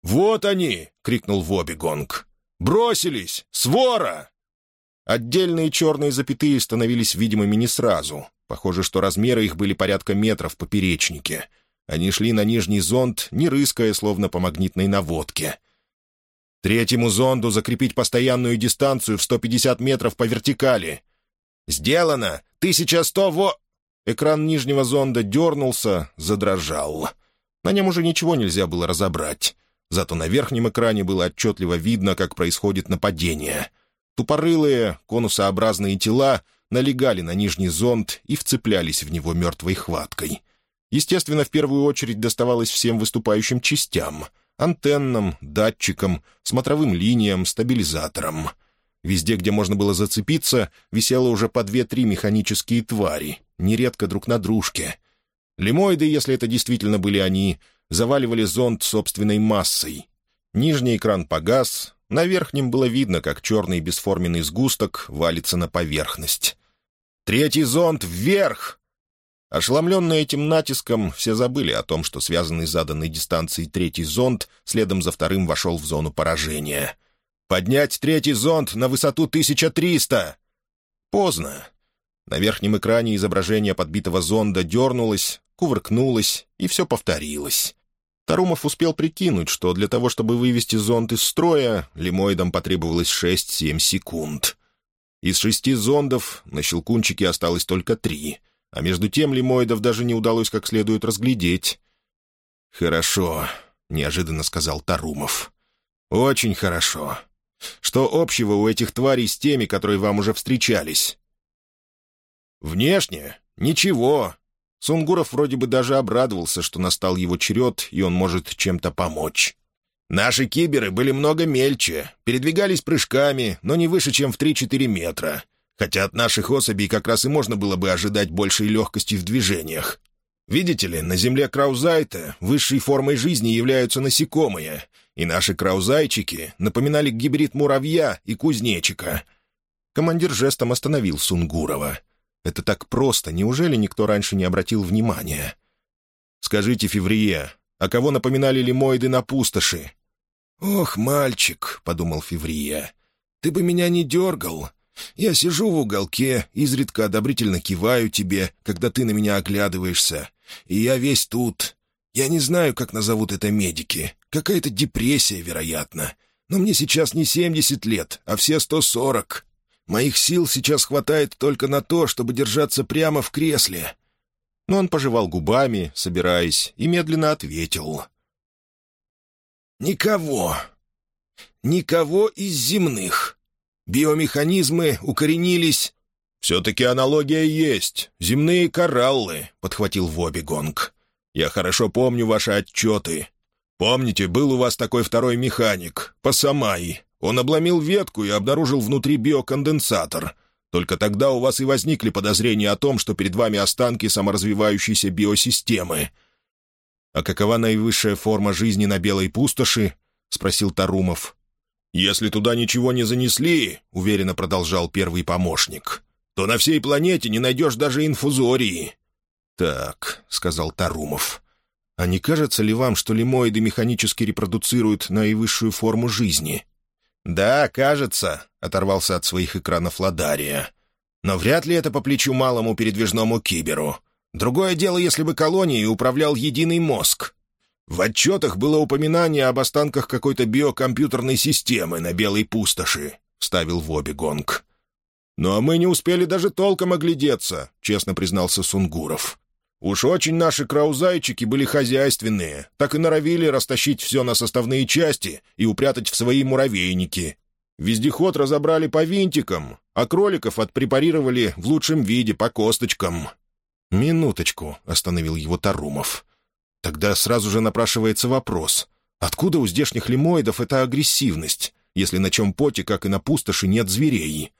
«Вот они!» — крикнул Вобигонг. «Бросились! Свора!» Отдельные черные запятые становились видимыми не сразу. Похоже, что размеры их были порядка метров в поперечнике. Они шли на нижний зонд, не рыская, словно по магнитной наводке. «Третьему зонду закрепить постоянную дистанцию в 150 метров по вертикали». «Сделано! 1100 во...» Экран нижнего зонда дернулся, задрожал. На нем уже ничего нельзя было разобрать. Зато на верхнем экране было отчетливо видно, как происходит нападение. Тупорылые, конусообразные тела налегали на нижний зонд и вцеплялись в него мертвой хваткой. Естественно, в первую очередь доставалось всем выступающим частям — антеннам, датчикам, смотровым линиям, стабилизаторам. Везде, где можно было зацепиться, висело уже по две-три механические твари, нередко друг на дружке. Лимоиды, если это действительно были они, заваливали зонд собственной массой. Нижний экран погас, на верхнем было видно, как черный бесформенный сгусток валится на поверхность. «Третий зонд вверх!» Ошеломленные этим натиском, все забыли о том, что связанный заданной дистанцией третий зонд следом за вторым вошел в зону поражения. «Поднять третий зонд на высоту 1300!» Поздно. На верхнем экране изображение подбитого зонда дернулось, кувыркнулось, и все повторилось. Тарумов успел прикинуть, что для того, чтобы вывести зонд из строя, лимоидам потребовалось 6-7 секунд. Из шести зондов на щелкунчике осталось только три, а между тем лимоидов даже не удалось как следует разглядеть. «Хорошо», — неожиданно сказал Тарумов. «Очень хорошо. Что общего у этих тварей с теми, которые вам уже встречались?» «Внешне ничего», Сунгуров вроде бы даже обрадовался, что настал его черед, и он может чем-то помочь. «Наши киберы были много мельче, передвигались прыжками, но не выше, чем в 3-4 метра. Хотя от наших особей как раз и можно было бы ожидать большей легкости в движениях. Видите ли, на земле Краузайта высшей формой жизни являются насекомые, и наши краузайчики напоминали гибрид муравья и кузнечика». Командир жестом остановил Сунгурова. «Это так просто, неужели никто раньше не обратил внимания?» «Скажите, Феврие, а кого напоминали лимоиды на пустоши?» «Ох, мальчик», — подумал Феврия, — «ты бы меня не дергал. Я сижу в уголке, изредка одобрительно киваю тебе, когда ты на меня оглядываешься, и я весь тут. Я не знаю, как назовут это медики. Какая-то депрессия, вероятно. Но мне сейчас не семьдесят лет, а все сто сорок. Моих сил сейчас хватает только на то, чтобы держаться прямо в кресле». Но он пожевал губами, собираясь, и медленно ответил. «Никого. Никого из земных. Биомеханизмы укоренились...» «Все-таки аналогия есть. Земные кораллы», — подхватил Воби Гонг. «Я хорошо помню ваши отчеты. Помните, был у вас такой второй механик, Пасамай. Он обломил ветку и обнаружил внутри биоконденсатор. Только тогда у вас и возникли подозрения о том, что перед вами останки саморазвивающейся биосистемы». «А какова наивысшая форма жизни на белой пустоши?» — спросил Тарумов. «Если туда ничего не занесли», — уверенно продолжал первый помощник, «то на всей планете не найдешь даже инфузории». «Так», — сказал Тарумов, — «а не кажется ли вам, что лимоиды механически репродуцируют наивысшую форму жизни?» «Да, кажется», — оторвался от своих экранов Ладария. «Но вряд ли это по плечу малому передвижному киберу. Другое дело, если бы колонией управлял единый мозг. В отчетах было упоминание об останках какой-то биокомпьютерной системы на белой пустоши», — вставил Воби Гонг. «Ну а мы не успели даже толком оглядеться», — честно признался Сунгуров. «Уж очень наши краузайчики были хозяйственные, так и норовили растащить все на составные части и упрятать в свои муравейники. Вездеход разобрали по винтикам, а кроликов отпрепарировали в лучшем виде по косточкам». «Минуточку», — остановил его Тарумов. Тогда сразу же напрашивается вопрос, откуда у здешних лимоидов эта агрессивность, если на чем поте, как и на пустоши, нет зверей?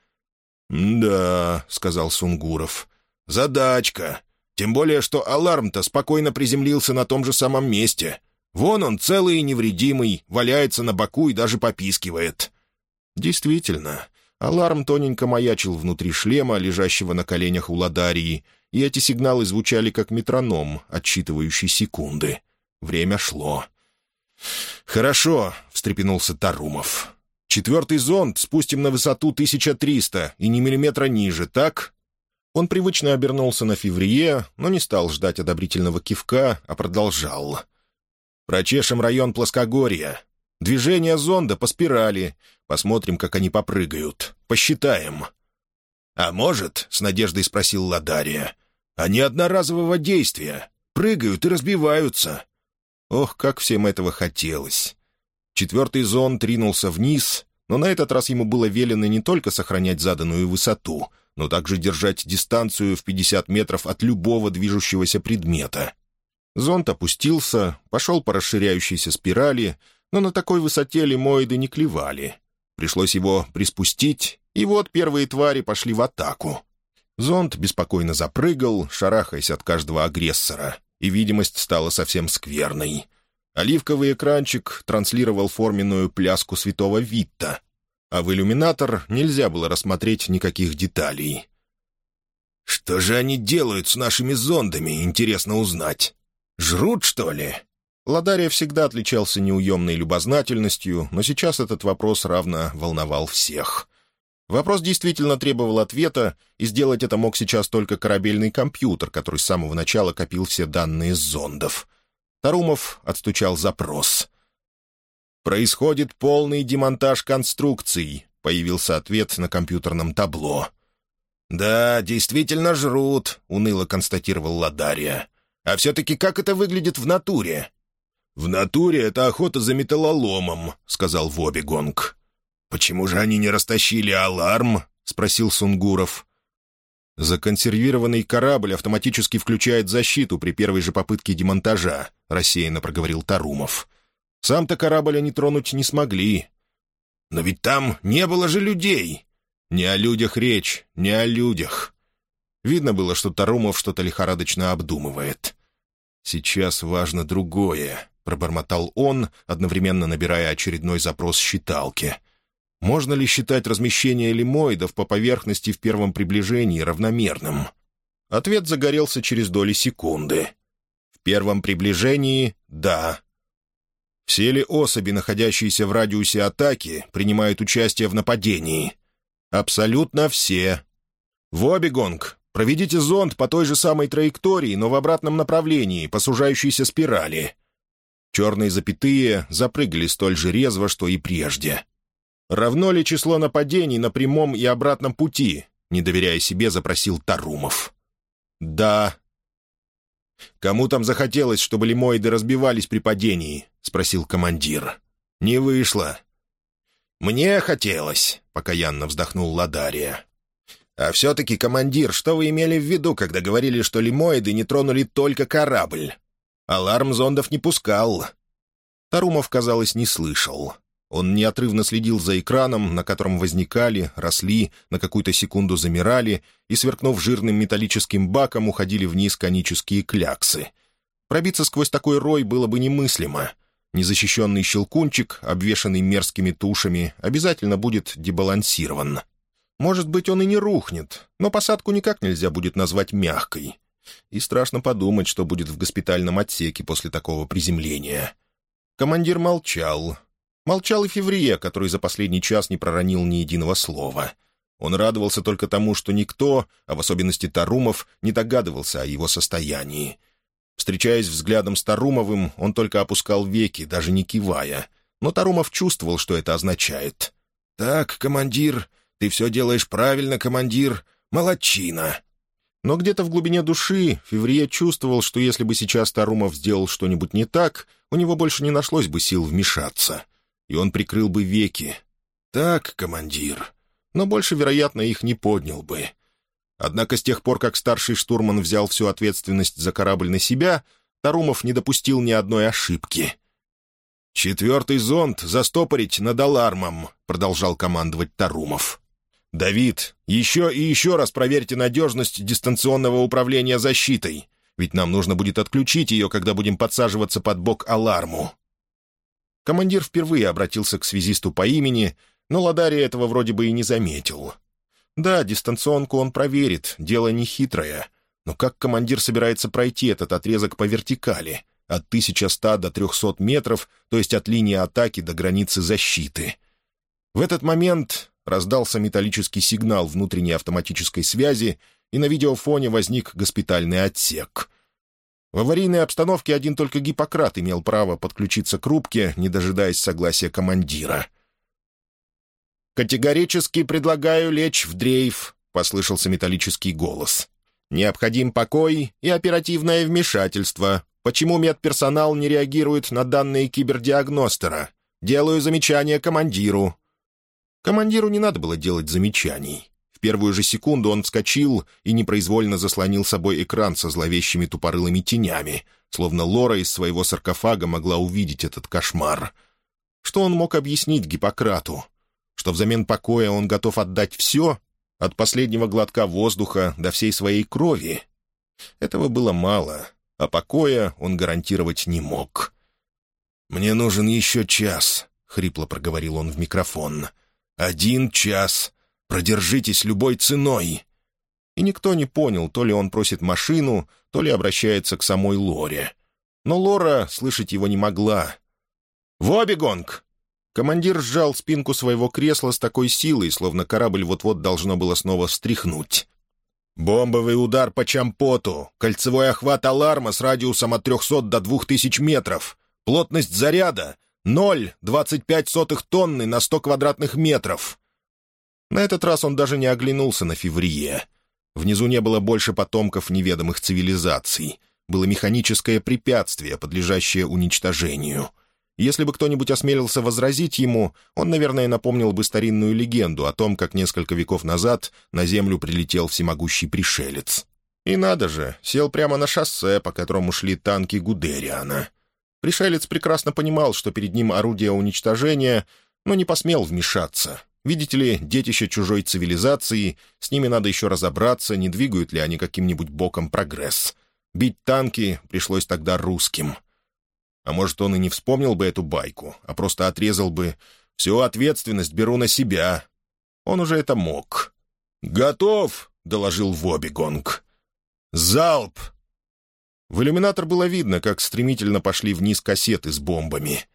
«Да», — сказал Сунгуров, — «задачка. Тем более, что аларм-то спокойно приземлился на том же самом месте. Вон он, целый и невредимый, валяется на боку и даже попискивает». Действительно, аларм тоненько маячил внутри шлема, лежащего на коленях у Ладарии, и эти сигналы звучали как метроном, отсчитывающий секунды. Время шло. «Хорошо», — встрепенулся Тарумов. «Четвертый зонд спустим на высоту 1300 и ни миллиметра ниже, так?» Он привычно обернулся на Феврие, но не стал ждать одобрительного кивка, а продолжал. «Прочешем район плоскогорья. Движение зонда по спирали. Посмотрим, как они попрыгают. Посчитаем». «А может?» — с надеждой спросил Ладария. Они одноразового действия. Прыгают и разбиваются. Ох, как всем этого хотелось. Четвертый зон тринулся вниз, но на этот раз ему было велено не только сохранять заданную высоту, но также держать дистанцию в 50 метров от любого движущегося предмета. Зонд опустился, пошел по расширяющейся спирали, но на такой высоте лимоиды не клевали. Пришлось его приспустить, и вот первые твари пошли в атаку. Зонд беспокойно запрыгал, шарахаясь от каждого агрессора, и видимость стала совсем скверной. Оливковый экранчик транслировал форменную пляску святого Витта, а в иллюминатор нельзя было рассмотреть никаких деталей. «Что же они делают с нашими зондами, интересно узнать? Жрут, что ли?» Ладария всегда отличался неуемной любознательностью, но сейчас этот вопрос равно волновал всех. Вопрос действительно требовал ответа, и сделать это мог сейчас только корабельный компьютер, который с самого начала копил все данные зондов. Тарумов отстучал запрос. «Происходит полный демонтаж конструкций», — появился ответ на компьютерном табло. «Да, действительно жрут», — уныло констатировал Ладария. «А все-таки как это выглядит в натуре?» «В натуре это охота за металлоломом», — сказал Вобигонг. «Почему же они не растащили аларм?» — спросил Сунгуров. «Законсервированный корабль автоматически включает защиту при первой же попытке демонтажа», — рассеянно проговорил Тарумов. «Сам-то корабль они тронуть не смогли». «Но ведь там не было же людей!» «Не о людях речь, не о людях». Видно было, что Тарумов что-то лихорадочно обдумывает. «Сейчас важно другое», — пробормотал он, одновременно набирая очередной запрос считалки. «Можно ли считать размещение лимоидов по поверхности в первом приближении равномерным?» Ответ загорелся через доли секунды. В первом приближении — да. Все ли особи, находящиеся в радиусе атаки, принимают участие в нападении? Абсолютно все. Вобигонг, проведите зонд по той же самой траектории, но в обратном направлении, по сужающейся спирали. Черные запятые запрыгали столь же резво, что и прежде. «Равно ли число нападений на прямом и обратном пути?» Не доверяя себе, запросил Тарумов. «Да». «Кому там захотелось, чтобы лимоиды разбивались при падении?» — спросил командир. «Не вышло». «Мне хотелось», — покаянно вздохнул Ладария. «А все-таки, командир, что вы имели в виду, когда говорили, что лимоиды не тронули только корабль?» Аларм зондов не пускал. Тарумов, казалось, не слышал. Он неотрывно следил за экраном, на котором возникали, росли, на какую-то секунду замирали и, сверкнув жирным металлическим баком, уходили вниз конические кляксы. Пробиться сквозь такой рой было бы немыслимо. Незащищенный щелкунчик, обвешанный мерзкими тушами, обязательно будет дебалансирован. Может быть, он и не рухнет, но посадку никак нельзя будет назвать мягкой. И страшно подумать, что будет в госпитальном отсеке после такого приземления. Командир молчал. Молчал и Феврие, который за последний час не проронил ни единого слова. Он радовался только тому, что никто, а в особенности Тарумов, не догадывался о его состоянии. Встречаясь взглядом с Тарумовым, он только опускал веки, даже не кивая. Но Тарумов чувствовал, что это означает. «Так, командир, ты все делаешь правильно, командир. Молодчина!» Но где-то в глубине души Феврия чувствовал, что если бы сейчас Тарумов сделал что-нибудь не так, у него больше не нашлось бы сил вмешаться. И он прикрыл бы веки. «Так, командир». Но больше, вероятно, их не поднял бы. Однако с тех пор, как старший штурман взял всю ответственность за корабль на себя, Тарумов не допустил ни одной ошибки. «Четвертый зонд застопорить над алармом», — продолжал командовать Тарумов. «Давид, еще и еще раз проверьте надежность дистанционного управления защитой, ведь нам нужно будет отключить ее, когда будем подсаживаться под бок аларму». Командир впервые обратился к связисту по имени, но Ладария этого вроде бы и не заметил. Да, дистанционку он проверит, дело не хитрое, но как командир собирается пройти этот отрезок по вертикали, от 1100 до 300 метров, то есть от линии атаки до границы защиты? В этот момент раздался металлический сигнал внутренней автоматической связи, и на видеофоне возник госпитальный отсек. В аварийной обстановке один только Гиппократ имел право подключиться к рубке, не дожидаясь согласия командира. «Категорически предлагаю лечь в дрейф», — послышался металлический голос. «Необходим покой и оперативное вмешательство. Почему медперсонал не реагирует на данные кибердиагностера? Делаю замечание командиру. Командиру не надо было делать замечаний. В первую же секунду он вскочил и непроизвольно заслонил собой экран со зловещими тупорылыми тенями, словно Лора из своего саркофага могла увидеть этот кошмар. Что он мог объяснить Гиппократу? Что взамен покоя он готов отдать все, от последнего глотка воздуха до всей своей крови? Этого было мало, а покоя он гарантировать не мог. «Мне нужен еще час», — хрипло проговорил он в микрофон. — один час. Продержитесь любой ценой. И никто не понял, то ли он просит машину, то ли обращается к самой Лоре. Но Лора слышать его не могла. «Вобигонг!» Командир сжал спинку своего кресла с такой силой, словно корабль вот-вот должно было снова встряхнуть. «Бомбовый удар по Чампоту, кольцевой охват аларма с радиусом от 300 до 2000 метров, плотность заряда Ноль двадцать пять сотых тонны на сто квадратных метров. На этот раз он даже не оглянулся на Феврие. Внизу не было больше потомков неведомых цивилизаций. Было механическое препятствие, подлежащее уничтожению. Если бы кто-нибудь осмелился возразить ему, он, наверное, напомнил бы старинную легенду о том, как несколько веков назад на Землю прилетел всемогущий пришелец. И надо же, сел прямо на шоссе, по которому шли танки Гудериана. Пришелец прекрасно понимал, что перед ним орудие уничтожения, но не посмел вмешаться. Видите ли, детище чужой цивилизации, с ними надо еще разобраться, не двигают ли они каким-нибудь боком прогресс. Бить танки пришлось тогда русским. А может, он и не вспомнил бы эту байку, а просто отрезал бы «Всю ответственность беру на себя». Он уже это мог. «Готов!» — доложил Вобигонг. «Залп!» В иллюминатор было видно, как стремительно пошли вниз кассеты с бомбами.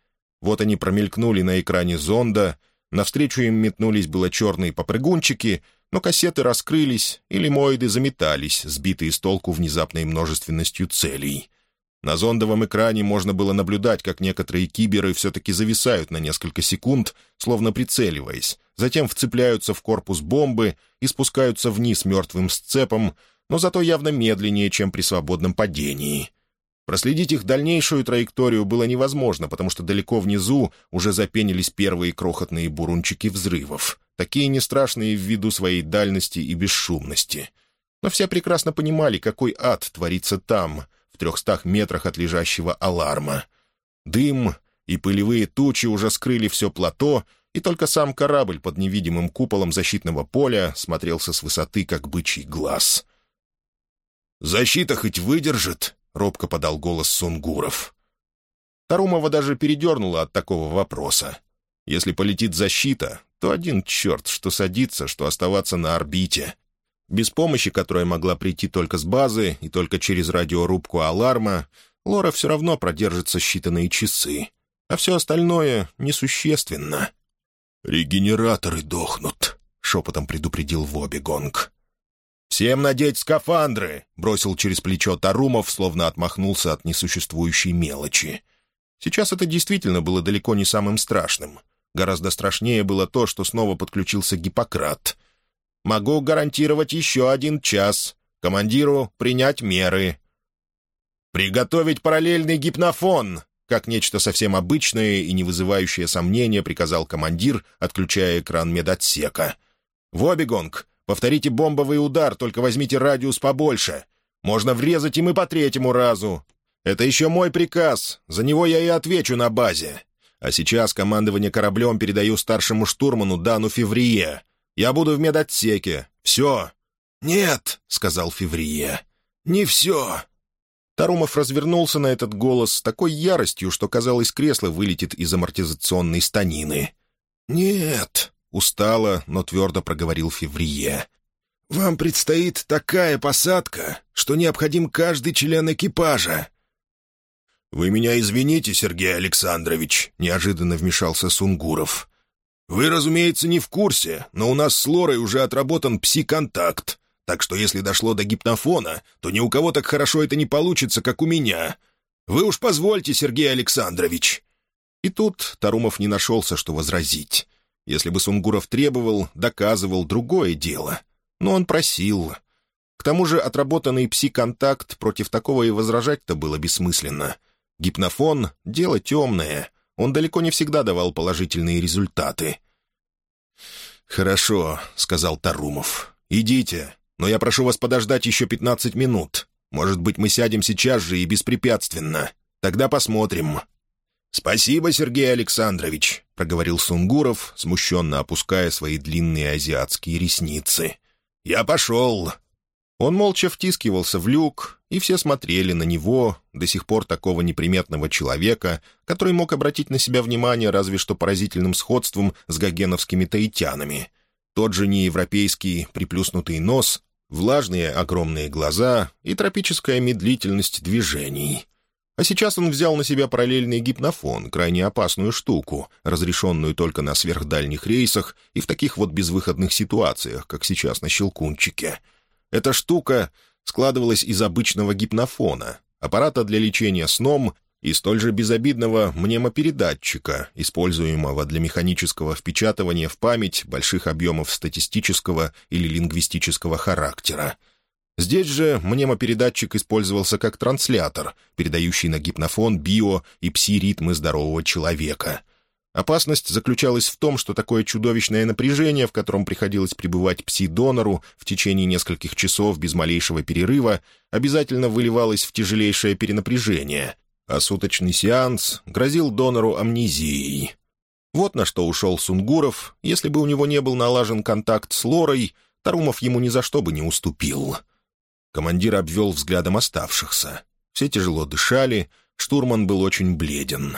Вот они промелькнули на экране зонда, навстречу им метнулись было черные попрыгунчики, но кассеты раскрылись, и лимоиды заметались, сбитые с толку внезапной множественностью целей. На зондовом экране можно было наблюдать, как некоторые киберы все-таки зависают на несколько секунд, словно прицеливаясь, затем вцепляются в корпус бомбы и спускаются вниз мертвым сцепом, но зато явно медленнее, чем при свободном падении. Проследить их дальнейшую траекторию было невозможно, потому что далеко внизу уже запенились первые крохотные бурунчики взрывов, такие не страшные ввиду своей дальности и бесшумности. Но все прекрасно понимали, какой ад творится там, трехстах метрах от лежащего аларма. Дым и пылевые тучи уже скрыли все плато, и только сам корабль под невидимым куполом защитного поля смотрелся с высоты, как бычий глаз. «Защита хоть выдержит?» — робко подал голос Сунгуров. Тарумова даже передернула от такого вопроса. Если полетит защита, то один черт, что садиться, что оставаться на орбите. Без помощи, которая могла прийти только с базы и только через радиорубку аларма, Лора все равно продержится считанные часы. А все остальное несущественно. «Регенераторы дохнут», — шепотом предупредил Вобигонг. «Всем надеть скафандры!» — бросил через плечо Тарумов, словно отмахнулся от несуществующей мелочи. Сейчас это действительно было далеко не самым страшным. Гораздо страшнее было то, что снова подключился Гиппократ. «Могу гарантировать еще один час. Командиру принять меры». «Приготовить параллельный гипнофон!» Как нечто совсем обычное и не вызывающее сомнения приказал командир, отключая экран медотсека. «Вобигонг, Повторите бомбовый удар, только возьмите радиус побольше. Можно врезать им и по третьему разу. Это еще мой приказ, за него я и отвечу на базе. А сейчас командование кораблем передаю старшему штурману Дану Феврие. Я буду в медотсеке. Все». «Нет», — сказал Феврие, — «не все». Тарумов развернулся на этот голос с такой яростью, что, казалось, кресло вылетит из амортизационной станины. «Нет», — устало, но твердо проговорил Феврие. «Вам предстоит такая посадка, что необходим каждый член экипажа». «Вы меня извините, Сергей Александрович», — неожиданно вмешался Сунгуров. «Вы, разумеется, не в курсе, но у нас с Лорой уже отработан пси-контакт, так что если дошло до гипнофона, то ни у кого так хорошо это не получится, как у меня. Вы уж позвольте, Сергей Александрович». И тут Тарумов не нашелся, что возразить. Если бы Сунгуров требовал, доказывал другое дело. Но он просил. К тому же отработанный пси-контакт против такого и возражать-то было бессмысленно. Гипнофон — дело темное. Он далеко не всегда давал положительные результаты. «Хорошо», — сказал Тарумов. «Идите, но я прошу вас подождать еще пятнадцать минут. Может быть, мы сядем сейчас же и беспрепятственно. Тогда посмотрим». «Спасибо, Сергей Александрович», — проговорил Сунгуров, смущенно опуская свои длинные азиатские ресницы. «Я пошел». Он молча втискивался в люк, и все смотрели на него, до сих пор такого неприметного человека, который мог обратить на себя внимание разве что поразительным сходством с гогеновскими таитянами. Тот же неевропейский приплюснутый нос, влажные огромные глаза и тропическая медлительность движений — а сейчас он взял на себя параллельный гипнофон, крайне опасную штуку, разрешенную только на сверхдальних рейсах и в таких вот безвыходных ситуациях, как сейчас на Щелкунчике. Эта штука складывалась из обычного гипнофона, аппарата для лечения сном и столь же безобидного мнемопередатчика, используемого для механического впечатывания в память больших объемов статистического или лингвистического характера — Здесь же мнемопередатчик использовался как транслятор, передающий на гипнофон био- и пси-ритмы здорового человека. Опасность заключалась в том, что такое чудовищное напряжение, в котором приходилось пребывать пси-донору в течение нескольких часов без малейшего перерыва, обязательно выливалось в тяжелейшее перенапряжение, а суточный сеанс грозил донору амнезией. Вот на что ушел Сунгуров, если бы у него не был налажен контакт с Лорой, Тарумов ему ни за что бы не уступил. Командир обвел взглядом оставшихся. Все тяжело дышали, штурман был очень бледен.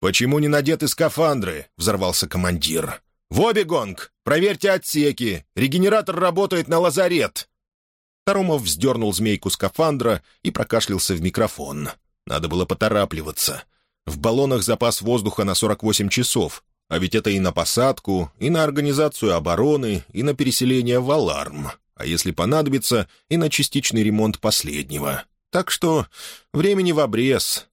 «Почему не надеты скафандры?» — взорвался командир. «В обе гонг! Проверьте отсеки! Регенератор работает на лазарет!» Тарумов вздернул змейку скафандра и прокашлялся в микрофон. Надо было поторапливаться. В баллонах запас воздуха на 48 часов, а ведь это и на посадку, и на организацию обороны, и на переселение в аларм, а если понадобится, и на частичный ремонт последнего. Так что времени в обрез.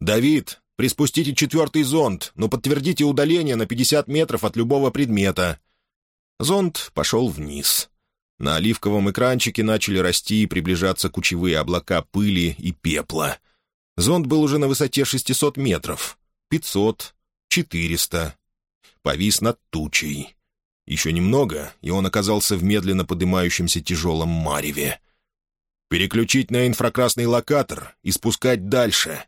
«Давид, приспустите четвертый зонд, но подтвердите удаление на 50 метров от любого предмета». Зонд пошел вниз. На оливковом экранчике начали расти и приближаться кучевые облака пыли и пепла. Зонд был уже на высоте 600 метров. 500, 400. Повис над тучей. Еще немного, и он оказался в медленно поднимающемся тяжелом мареве. «Переключить на инфракрасный локатор и спускать дальше».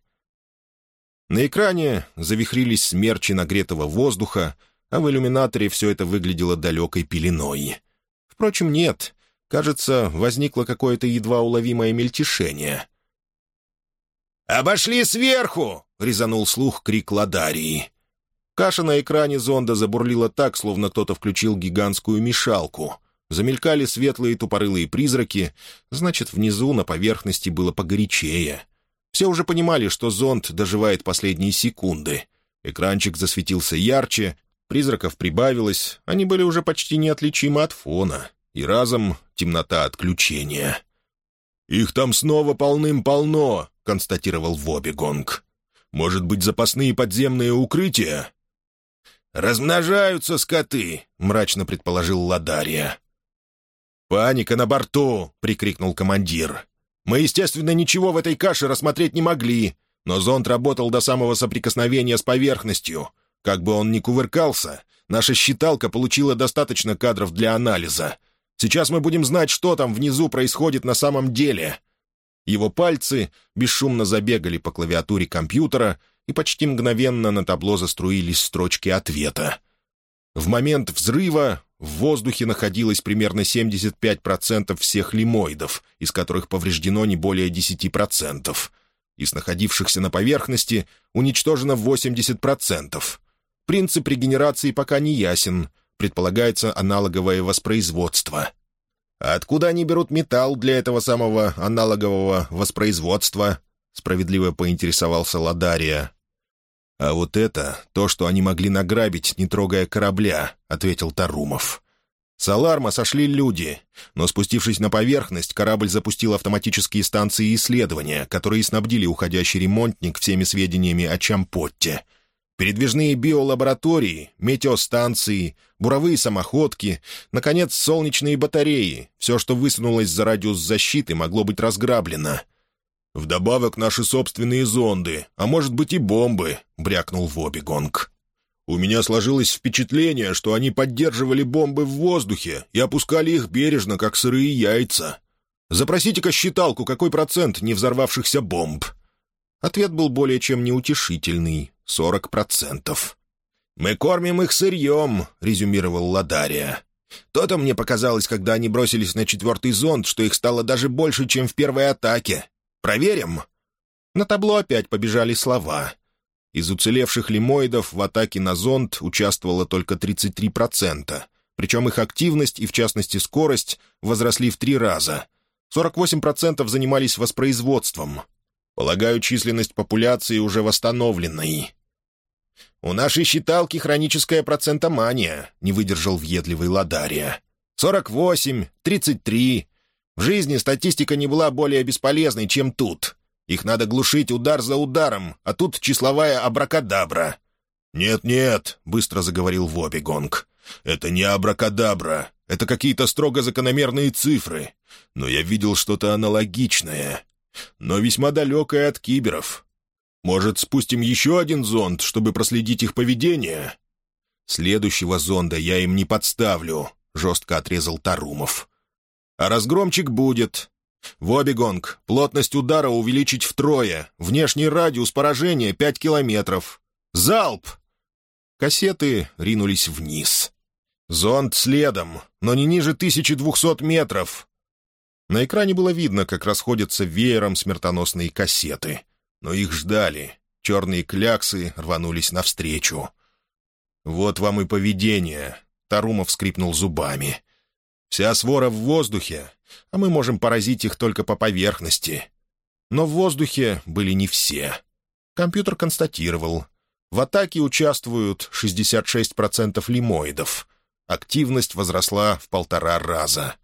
На экране завихрились смерчи нагретого воздуха, а в иллюминаторе все это выглядело далекой пеленой. Впрочем, нет. Кажется, возникло какое-то едва уловимое мельтешение. «Обошли сверху!» — резанул слух крик Ладарии. Каша на экране зонда забурлила так, словно кто-то включил гигантскую мешалку. Замелькали светлые тупорылые призраки, значит, внизу на поверхности было погорячее. Все уже понимали, что зонд доживает последние секунды. Экранчик засветился ярче, призраков прибавилось, они были уже почти неотличимы от фона. И разом темнота отключения. «Их там снова полным-полно», — констатировал Вобигонг. «Может быть, запасные подземные укрытия?» «Размножаются скоты», — мрачно предположил Ладария. «Паника на борту!» — прикрикнул командир. «Мы, естественно, ничего в этой каше рассмотреть не могли, но зонд работал до самого соприкосновения с поверхностью. Как бы он ни кувыркался, наша считалка получила достаточно кадров для анализа. Сейчас мы будем знать, что там внизу происходит на самом деле». Его пальцы бесшумно забегали по клавиатуре компьютера, и почти мгновенно на табло заструились строчки ответа. В момент взрыва в воздухе находилось примерно 75% всех лимоидов, из которых повреждено не более 10%. Из находившихся на поверхности уничтожено 80%. Принцип регенерации пока не ясен, предполагается аналоговое воспроизводство. А откуда они берут металл для этого самого аналогового воспроизводства? Справедливо поинтересовался Ладария. «А вот это то, что они могли награбить, не трогая корабля», — ответил Тарумов. С аларма сошли люди, но спустившись на поверхность, корабль запустил автоматические станции исследования, которые снабдили уходящий ремонтник всеми сведениями о Чампотте. Передвижные биолаборатории, метеостанции, буровые самоходки, наконец, солнечные батареи — все, что высунулось за радиус защиты, могло быть разграблено — «Вдобавок наши собственные зонды, а может быть и бомбы», — брякнул Вобигонг. «У меня сложилось впечатление, что они поддерживали бомбы в воздухе и опускали их бережно, как сырые яйца. Запросите-ка считалку, какой процент не взорвавшихся бомб». Ответ был более чем неутешительный — сорок процентов. «Мы кормим их сырьем», — резюмировал Ладария. «То-то мне показалось, когда они бросились на четвертый зонд, что их стало даже больше, чем в первой атаке. Проверим?» На табло опять побежали слова. Из уцелевших лимоидов в атаке на зонд участвовало только 33%, причем их активность и, в частности, скорость возросли в три раза. 48% занимались воспроизводством. Полагаю, численность популяции уже восстановленной. «У нашей считалки хроническая процентомания», — не выдержал въедливый Ладария. «Сорок восемь, тридцать три, в жизни статистика не была более бесполезной, чем тут. Их надо глушить удар за ударом, а тут числовая абракадабра». «Нет-нет», — быстро заговорил Вобигонг. «Это не абракадабра. Это какие-то строго закономерные цифры. Но я видел что-то аналогичное. Но весьма далекое от киберов. Может, спустим еще один зонд, чтобы проследить их поведение?» «Следующего зонда я им не подставлю», — жестко отрезал Тарумов. А разгромчик будет. Вобигонг, плотность удара увеличить втрое, внешний радиус поражения — пять километров. Залп! Кассеты ринулись вниз. Зонд следом, но не ниже 1200 метров. На экране было видно, как расходятся веером смертоносные кассеты. Но их ждали. Черные кляксы рванулись навстречу. «Вот вам и поведение», — Тарумов скрипнул зубами. «Вся свора в воздухе, а мы можем поразить их только по поверхности». Но в воздухе были не все. Компьютер констатировал. В атаке участвуют 66% лимоидов. Активность возросла в полтора раза.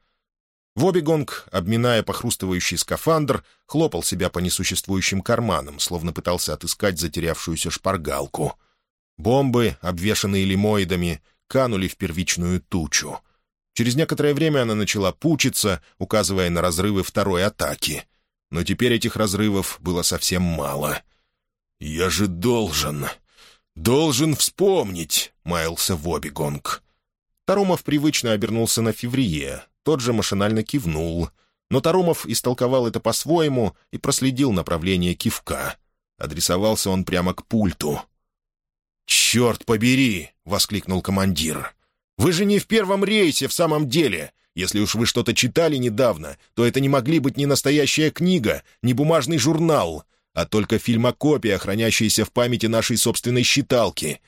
Вобигонг, обминая похрустывающий скафандр, хлопал себя по несуществующим карманам, словно пытался отыскать затерявшуюся шпаргалку. Бомбы, обвешанные лимоидами, канули в первичную тучу. Через некоторое время она начала пучиться, указывая на разрывы второй атаки. Но теперь этих разрывов было совсем мало. «Я же должен, должен вспомнить», — маялся Вобигонг. Тарумов привычно обернулся на Феврие, тот же машинально кивнул. Но Тарумов истолковал это по-своему и проследил направление кивка. Адресовался он прямо к пульту. «Черт побери!» — воскликнул командир. «Вы же не в первом рейсе в самом деле! Если уж вы что-то читали недавно, то это не могли быть ни настоящая книга, ни бумажный журнал, а только фильмокопия, хранящаяся в памяти нашей собственной считалки.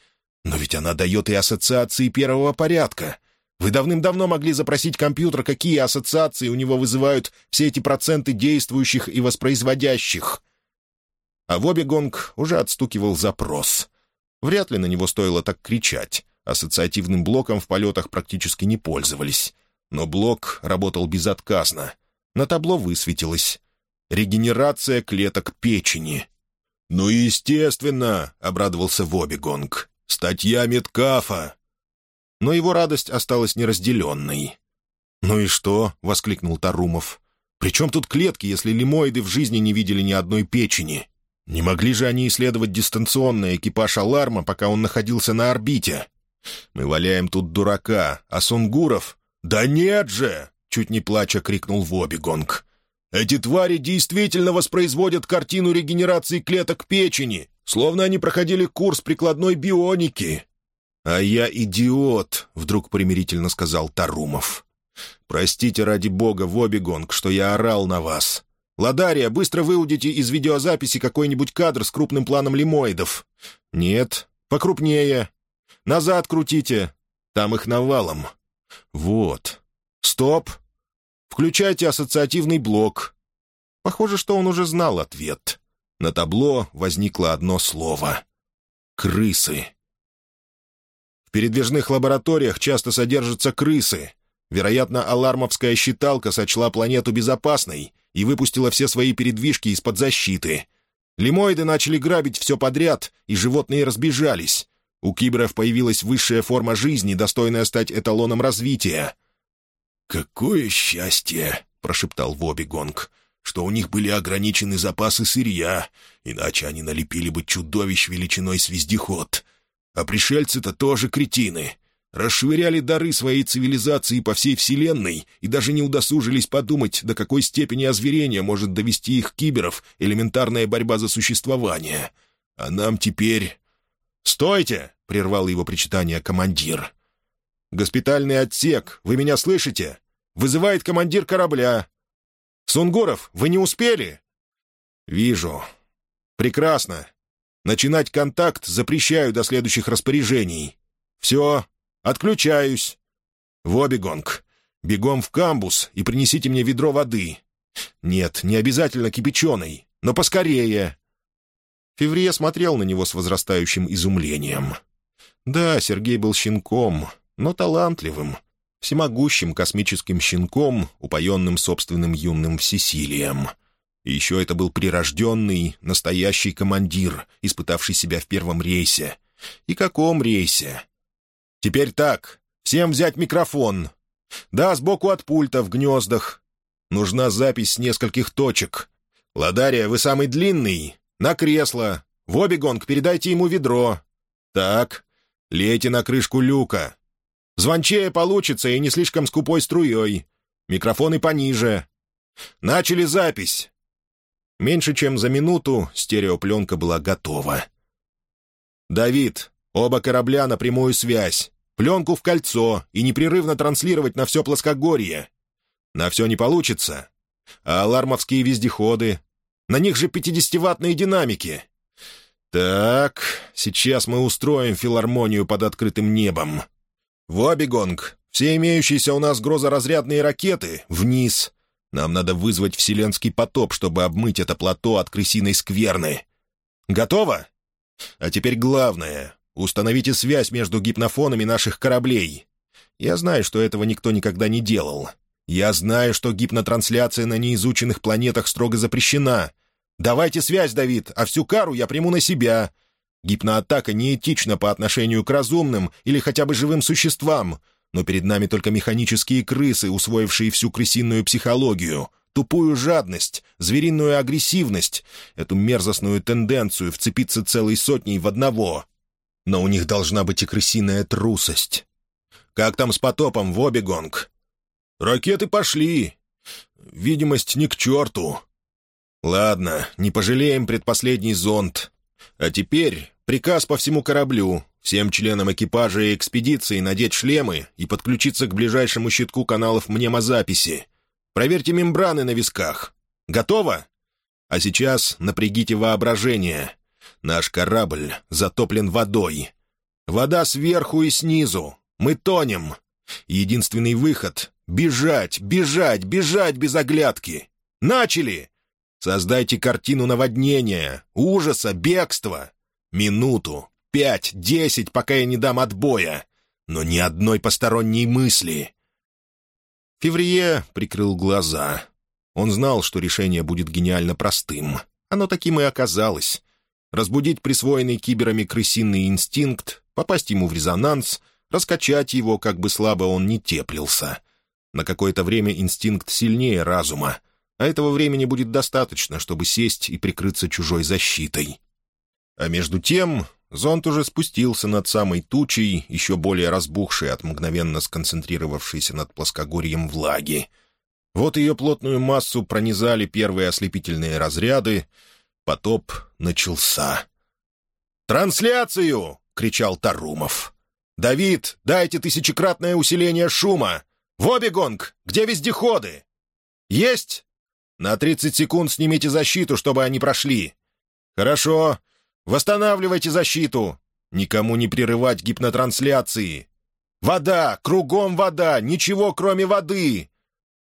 Но ведь она дает и ассоциации первого порядка. Вы давным-давно могли запросить компьютер, какие ассоциации у него вызывают все эти проценты действующих и воспроизводящих. А Вобигонг уже отстукивал запрос. Вряд ли на него стоило так кричать. Ассоциативным блоком в полетах практически не пользовались. Но блок работал безотказно. На табло высветилось. «Регенерация клеток печени». «Ну, естественно», — обрадовался Вобигонг. «Статья Меткафа но его радость осталась неразделенной. «Ну и что?» — воскликнул Тарумов. «При чем тут клетки, если лимоиды в жизни не видели ни одной печени? Не могли же они исследовать дистанционно экипаж «Аларма», пока он находился на орбите? Мы валяем тут дурака, а Сунгуров... «Да нет же!» — чуть не плача крикнул Вобигонг. «Эти твари действительно воспроизводят картину регенерации клеток печени, словно они проходили курс прикладной бионики. «А я идиот», — вдруг примирительно сказал Тарумов. «Простите ради бога, Вобигонг, что я орал на вас. Ладария, быстро выудите из видеозаписи какой-нибудь кадр с крупным планом лимоидов. Нет, покрупнее. Назад крутите. Там их навалом. Вот. Стоп. Включайте ассоциативный блок». Похоже, что он уже знал ответ. На табло возникло одно слово. «Крысы». В передвижных лабораториях часто содержатся крысы. Вероятно, алармовская считалка сочла планету безопасной и выпустила все свои передвижки из-под защиты. Лимоиды начали грабить все подряд, и животные разбежались. У киберов появилась высшая форма жизни, достойная стать эталоном развития. «Какое счастье!» — прошептал Вобигонг что у них были ограничены запасы сырья, иначе они налепили бы чудовищ величиной с вездеход. А пришельцы-то тоже кретины. Расшвыряли дары своей цивилизации по всей Вселенной и даже не удосужились подумать, до какой степени озверения может довести их киберов элементарная борьба за существование. А нам теперь... «Стойте!» — прервал его причитание командир. «Госпитальный отсек, вы меня слышите? Вызывает командир корабля. Сунгуров, вы не успели?» «Вижу. Прекрасно. Начинать контакт запрещаю до следующих распоряжений. Все, отключаюсь. Вобигонг, бегом в камбус и принесите мне ведро воды. Нет, не обязательно кипяченой, но поскорее». Феврия смотрел на него с возрастающим изумлением. Да, Сергей был щенком, но талантливым, всемогущим космическим щенком, упоенным собственным юным всесилием — и еще это был прирожденный, настоящий командир, испытавший себя в первом рейсе. И каком рейсе? Теперь так, всем взять микрофон. Да, сбоку от пульта, в гнездах. Нужна запись с нескольких точек. Ладария, вы самый длинный. На кресло. В обегонг передайте ему ведро. Так, лейте на крышку люка. Звончее получится и не слишком скупой струей. Микрофоны пониже. Начали запись. Меньше чем за минуту стереопленка была готова. «Давид, оба корабля на прямую связь. Пленку в кольцо и непрерывно транслировать на все плоскогорье. На все не получится. А алармовские вездеходы? На них же 50-ваттные динамики. Так, сейчас мы устроим филармонию под открытым небом. Вобигонг, все имеющиеся у нас грозоразрядные ракеты — вниз. Нам надо вызвать вселенский потоп, чтобы обмыть это плато от крысиной скверны. Готово? А теперь главное — установите связь между гипнофонами наших кораблей. Я знаю, что этого никто никогда не делал. Я знаю, что гипнотрансляция на неизученных планетах строго запрещена. Давайте связь, Давид, а всю кару я приму на себя. Гипноатака неэтична по отношению к разумным или хотя бы живым существам, но перед нами только механические крысы, усвоившие всю крысиную психологию, тупую жадность, звериную агрессивность, эту мерзостную тенденцию вцепиться целой сотней в одного. Но у них должна быть и крысиная трусость. Как там с потопом, Вобигонг? Ракеты пошли. Видимость ни к черту. Ладно, не пожалеем предпоследний зонд. А теперь приказ по всему кораблю. Всем членам экипажа и экспедиции надеть шлемы и подключиться к ближайшему щитку каналов мнемозаписи. Проверьте мембраны на висках. Готово? А сейчас напрягите воображение. Наш корабль затоплен водой. Вода сверху и снизу. Мы тонем. Единственный выход — бежать, бежать, бежать без оглядки. Начали! Создайте картину наводнения, ужаса, бегства. Минуту, пять, десять, пока я не дам отбоя. Но ни одной посторонней мысли. Феврие прикрыл глаза. Он знал, что решение будет гениально простым. Оно таким и оказалось. Разбудить присвоенный киберами крысиный инстинкт, попасть ему в резонанс, раскачать его, как бы слабо он не теплился. На какое-то время инстинкт сильнее разума, а этого времени будет достаточно, чтобы сесть и прикрыться чужой защитой. А между тем зонт уже спустился над самой тучей, еще более разбухшей от мгновенно сконцентрировавшейся над плоскогорьем влаги. Вот ее плотную массу пронизали первые ослепительные разряды. Потоп начался. «Трансляцию!» — кричал Тарумов. «Давид, дайте тысячекратное усиление шума! Вобигонг, где вездеходы?» «Есть!» На 30 секунд снимите защиту, чтобы они прошли. Хорошо. Восстанавливайте защиту. Никому не прерывать гипнотрансляции. Вода! Кругом вода! Ничего, кроме воды!»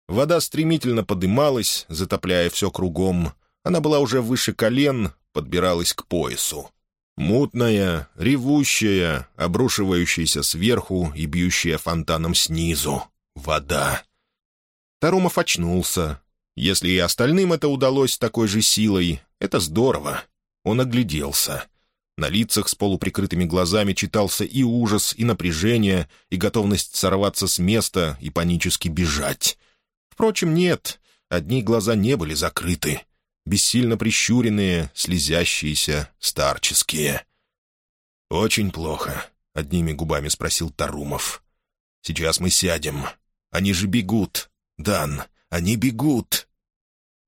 Вода стремительно подымалась, затопляя все кругом. Она была уже выше колен, подбиралась к поясу. Мутная, ревущая, обрушивающаяся сверху и бьющая фонтаном снизу. Вода. Тарумов очнулся, если и остальным это удалось такой же силой, это здорово. Он огляделся. На лицах с полуприкрытыми глазами читался и ужас, и напряжение, и готовность сорваться с места и панически бежать. Впрочем, нет, одни глаза не были закрыты. Бессильно прищуренные, слезящиеся, старческие. «Очень плохо», — одними губами спросил Тарумов. «Сейчас мы сядем. Они же бегут. Дан, они бегут!»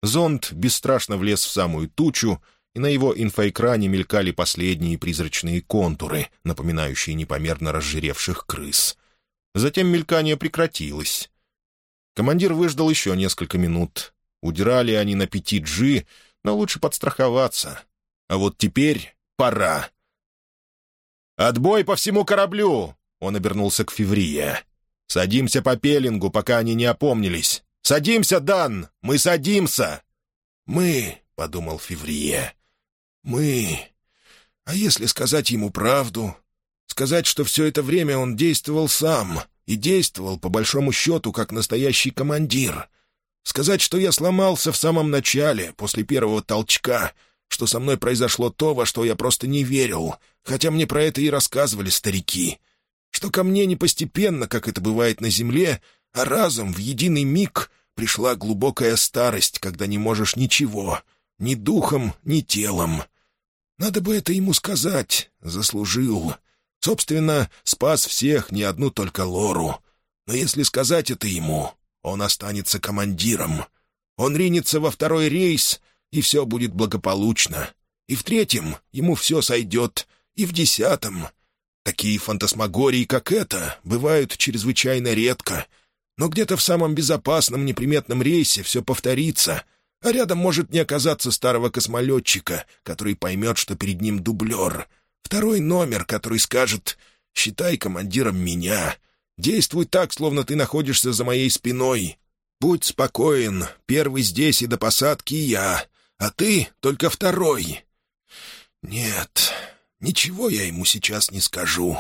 Зонд бесстрашно влез в самую тучу, и на его инфоэкране мелькали последние призрачные контуры, напоминающие непомерно разжиревших крыс. Затем мелькание прекратилось. Командир выждал еще несколько минут. Удирали они на 5G, но лучше подстраховаться. А вот теперь пора. «Отбой по всему кораблю!» — он обернулся к Феврия. «Садимся по пелингу, пока они не опомнились. «Садимся, Дан! Мы садимся!» «Мы», — подумал Феврие, — «мы...» А если сказать ему правду? Сказать, что все это время он действовал сам, и действовал, по большому счету, как настоящий командир. Сказать, что я сломался в самом начале, после первого толчка, что со мной произошло то, во что я просто не верил, хотя мне про это и рассказывали старики. Что ко мне не постепенно, как это бывает на земле, а разом в единый миг пришла глубокая старость, когда не можешь ничего, ни духом, ни телом. Надо бы это ему сказать, заслужил. Собственно, спас всех, не одну только Лору. Но если сказать это ему, он останется командиром. Он ринется во второй рейс, и все будет благополучно. И в третьем ему все сойдет, и в десятом. Такие фантасмагории, как это, бывают чрезвычайно редко — Но где-то в самом безопасном неприметном рейсе все повторится, а рядом может не оказаться старого космолетчика, который поймет, что перед ним дублер. Второй номер, который скажет «Считай командиром меня. Действуй так, словно ты находишься за моей спиной. Будь спокоен, первый здесь и до посадки я, а ты только второй». «Нет, ничего я ему сейчас не скажу.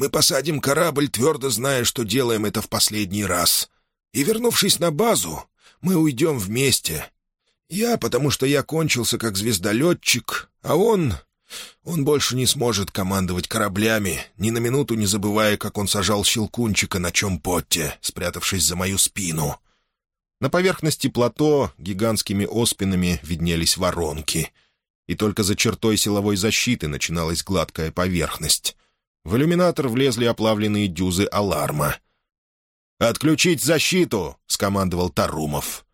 Мы посадим корабль, твердо зная, что делаем это в последний раз. И, вернувшись на базу, мы уйдем вместе. Я, потому что я кончился как звездолетчик, а он... Он больше не сможет командовать кораблями, ни на минуту не забывая, как он сажал щелкунчика на чем потте, спрятавшись за мою спину. На поверхности плато гигантскими оспинами виднелись воронки — и только за чертой силовой защиты начиналась гладкая поверхность. В иллюминатор влезли оплавленные дюзы аларма. «Отключить защиту!» — скомандовал Тарумов.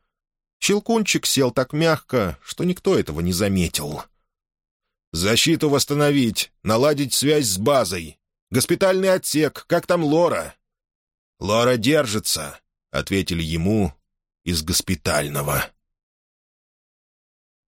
Щелкунчик сел так мягко, что никто этого не заметил. «Защиту восстановить, наладить связь с базой. Госпитальный отсек, как там Лора?» «Лора держится», — ответили ему из госпитального.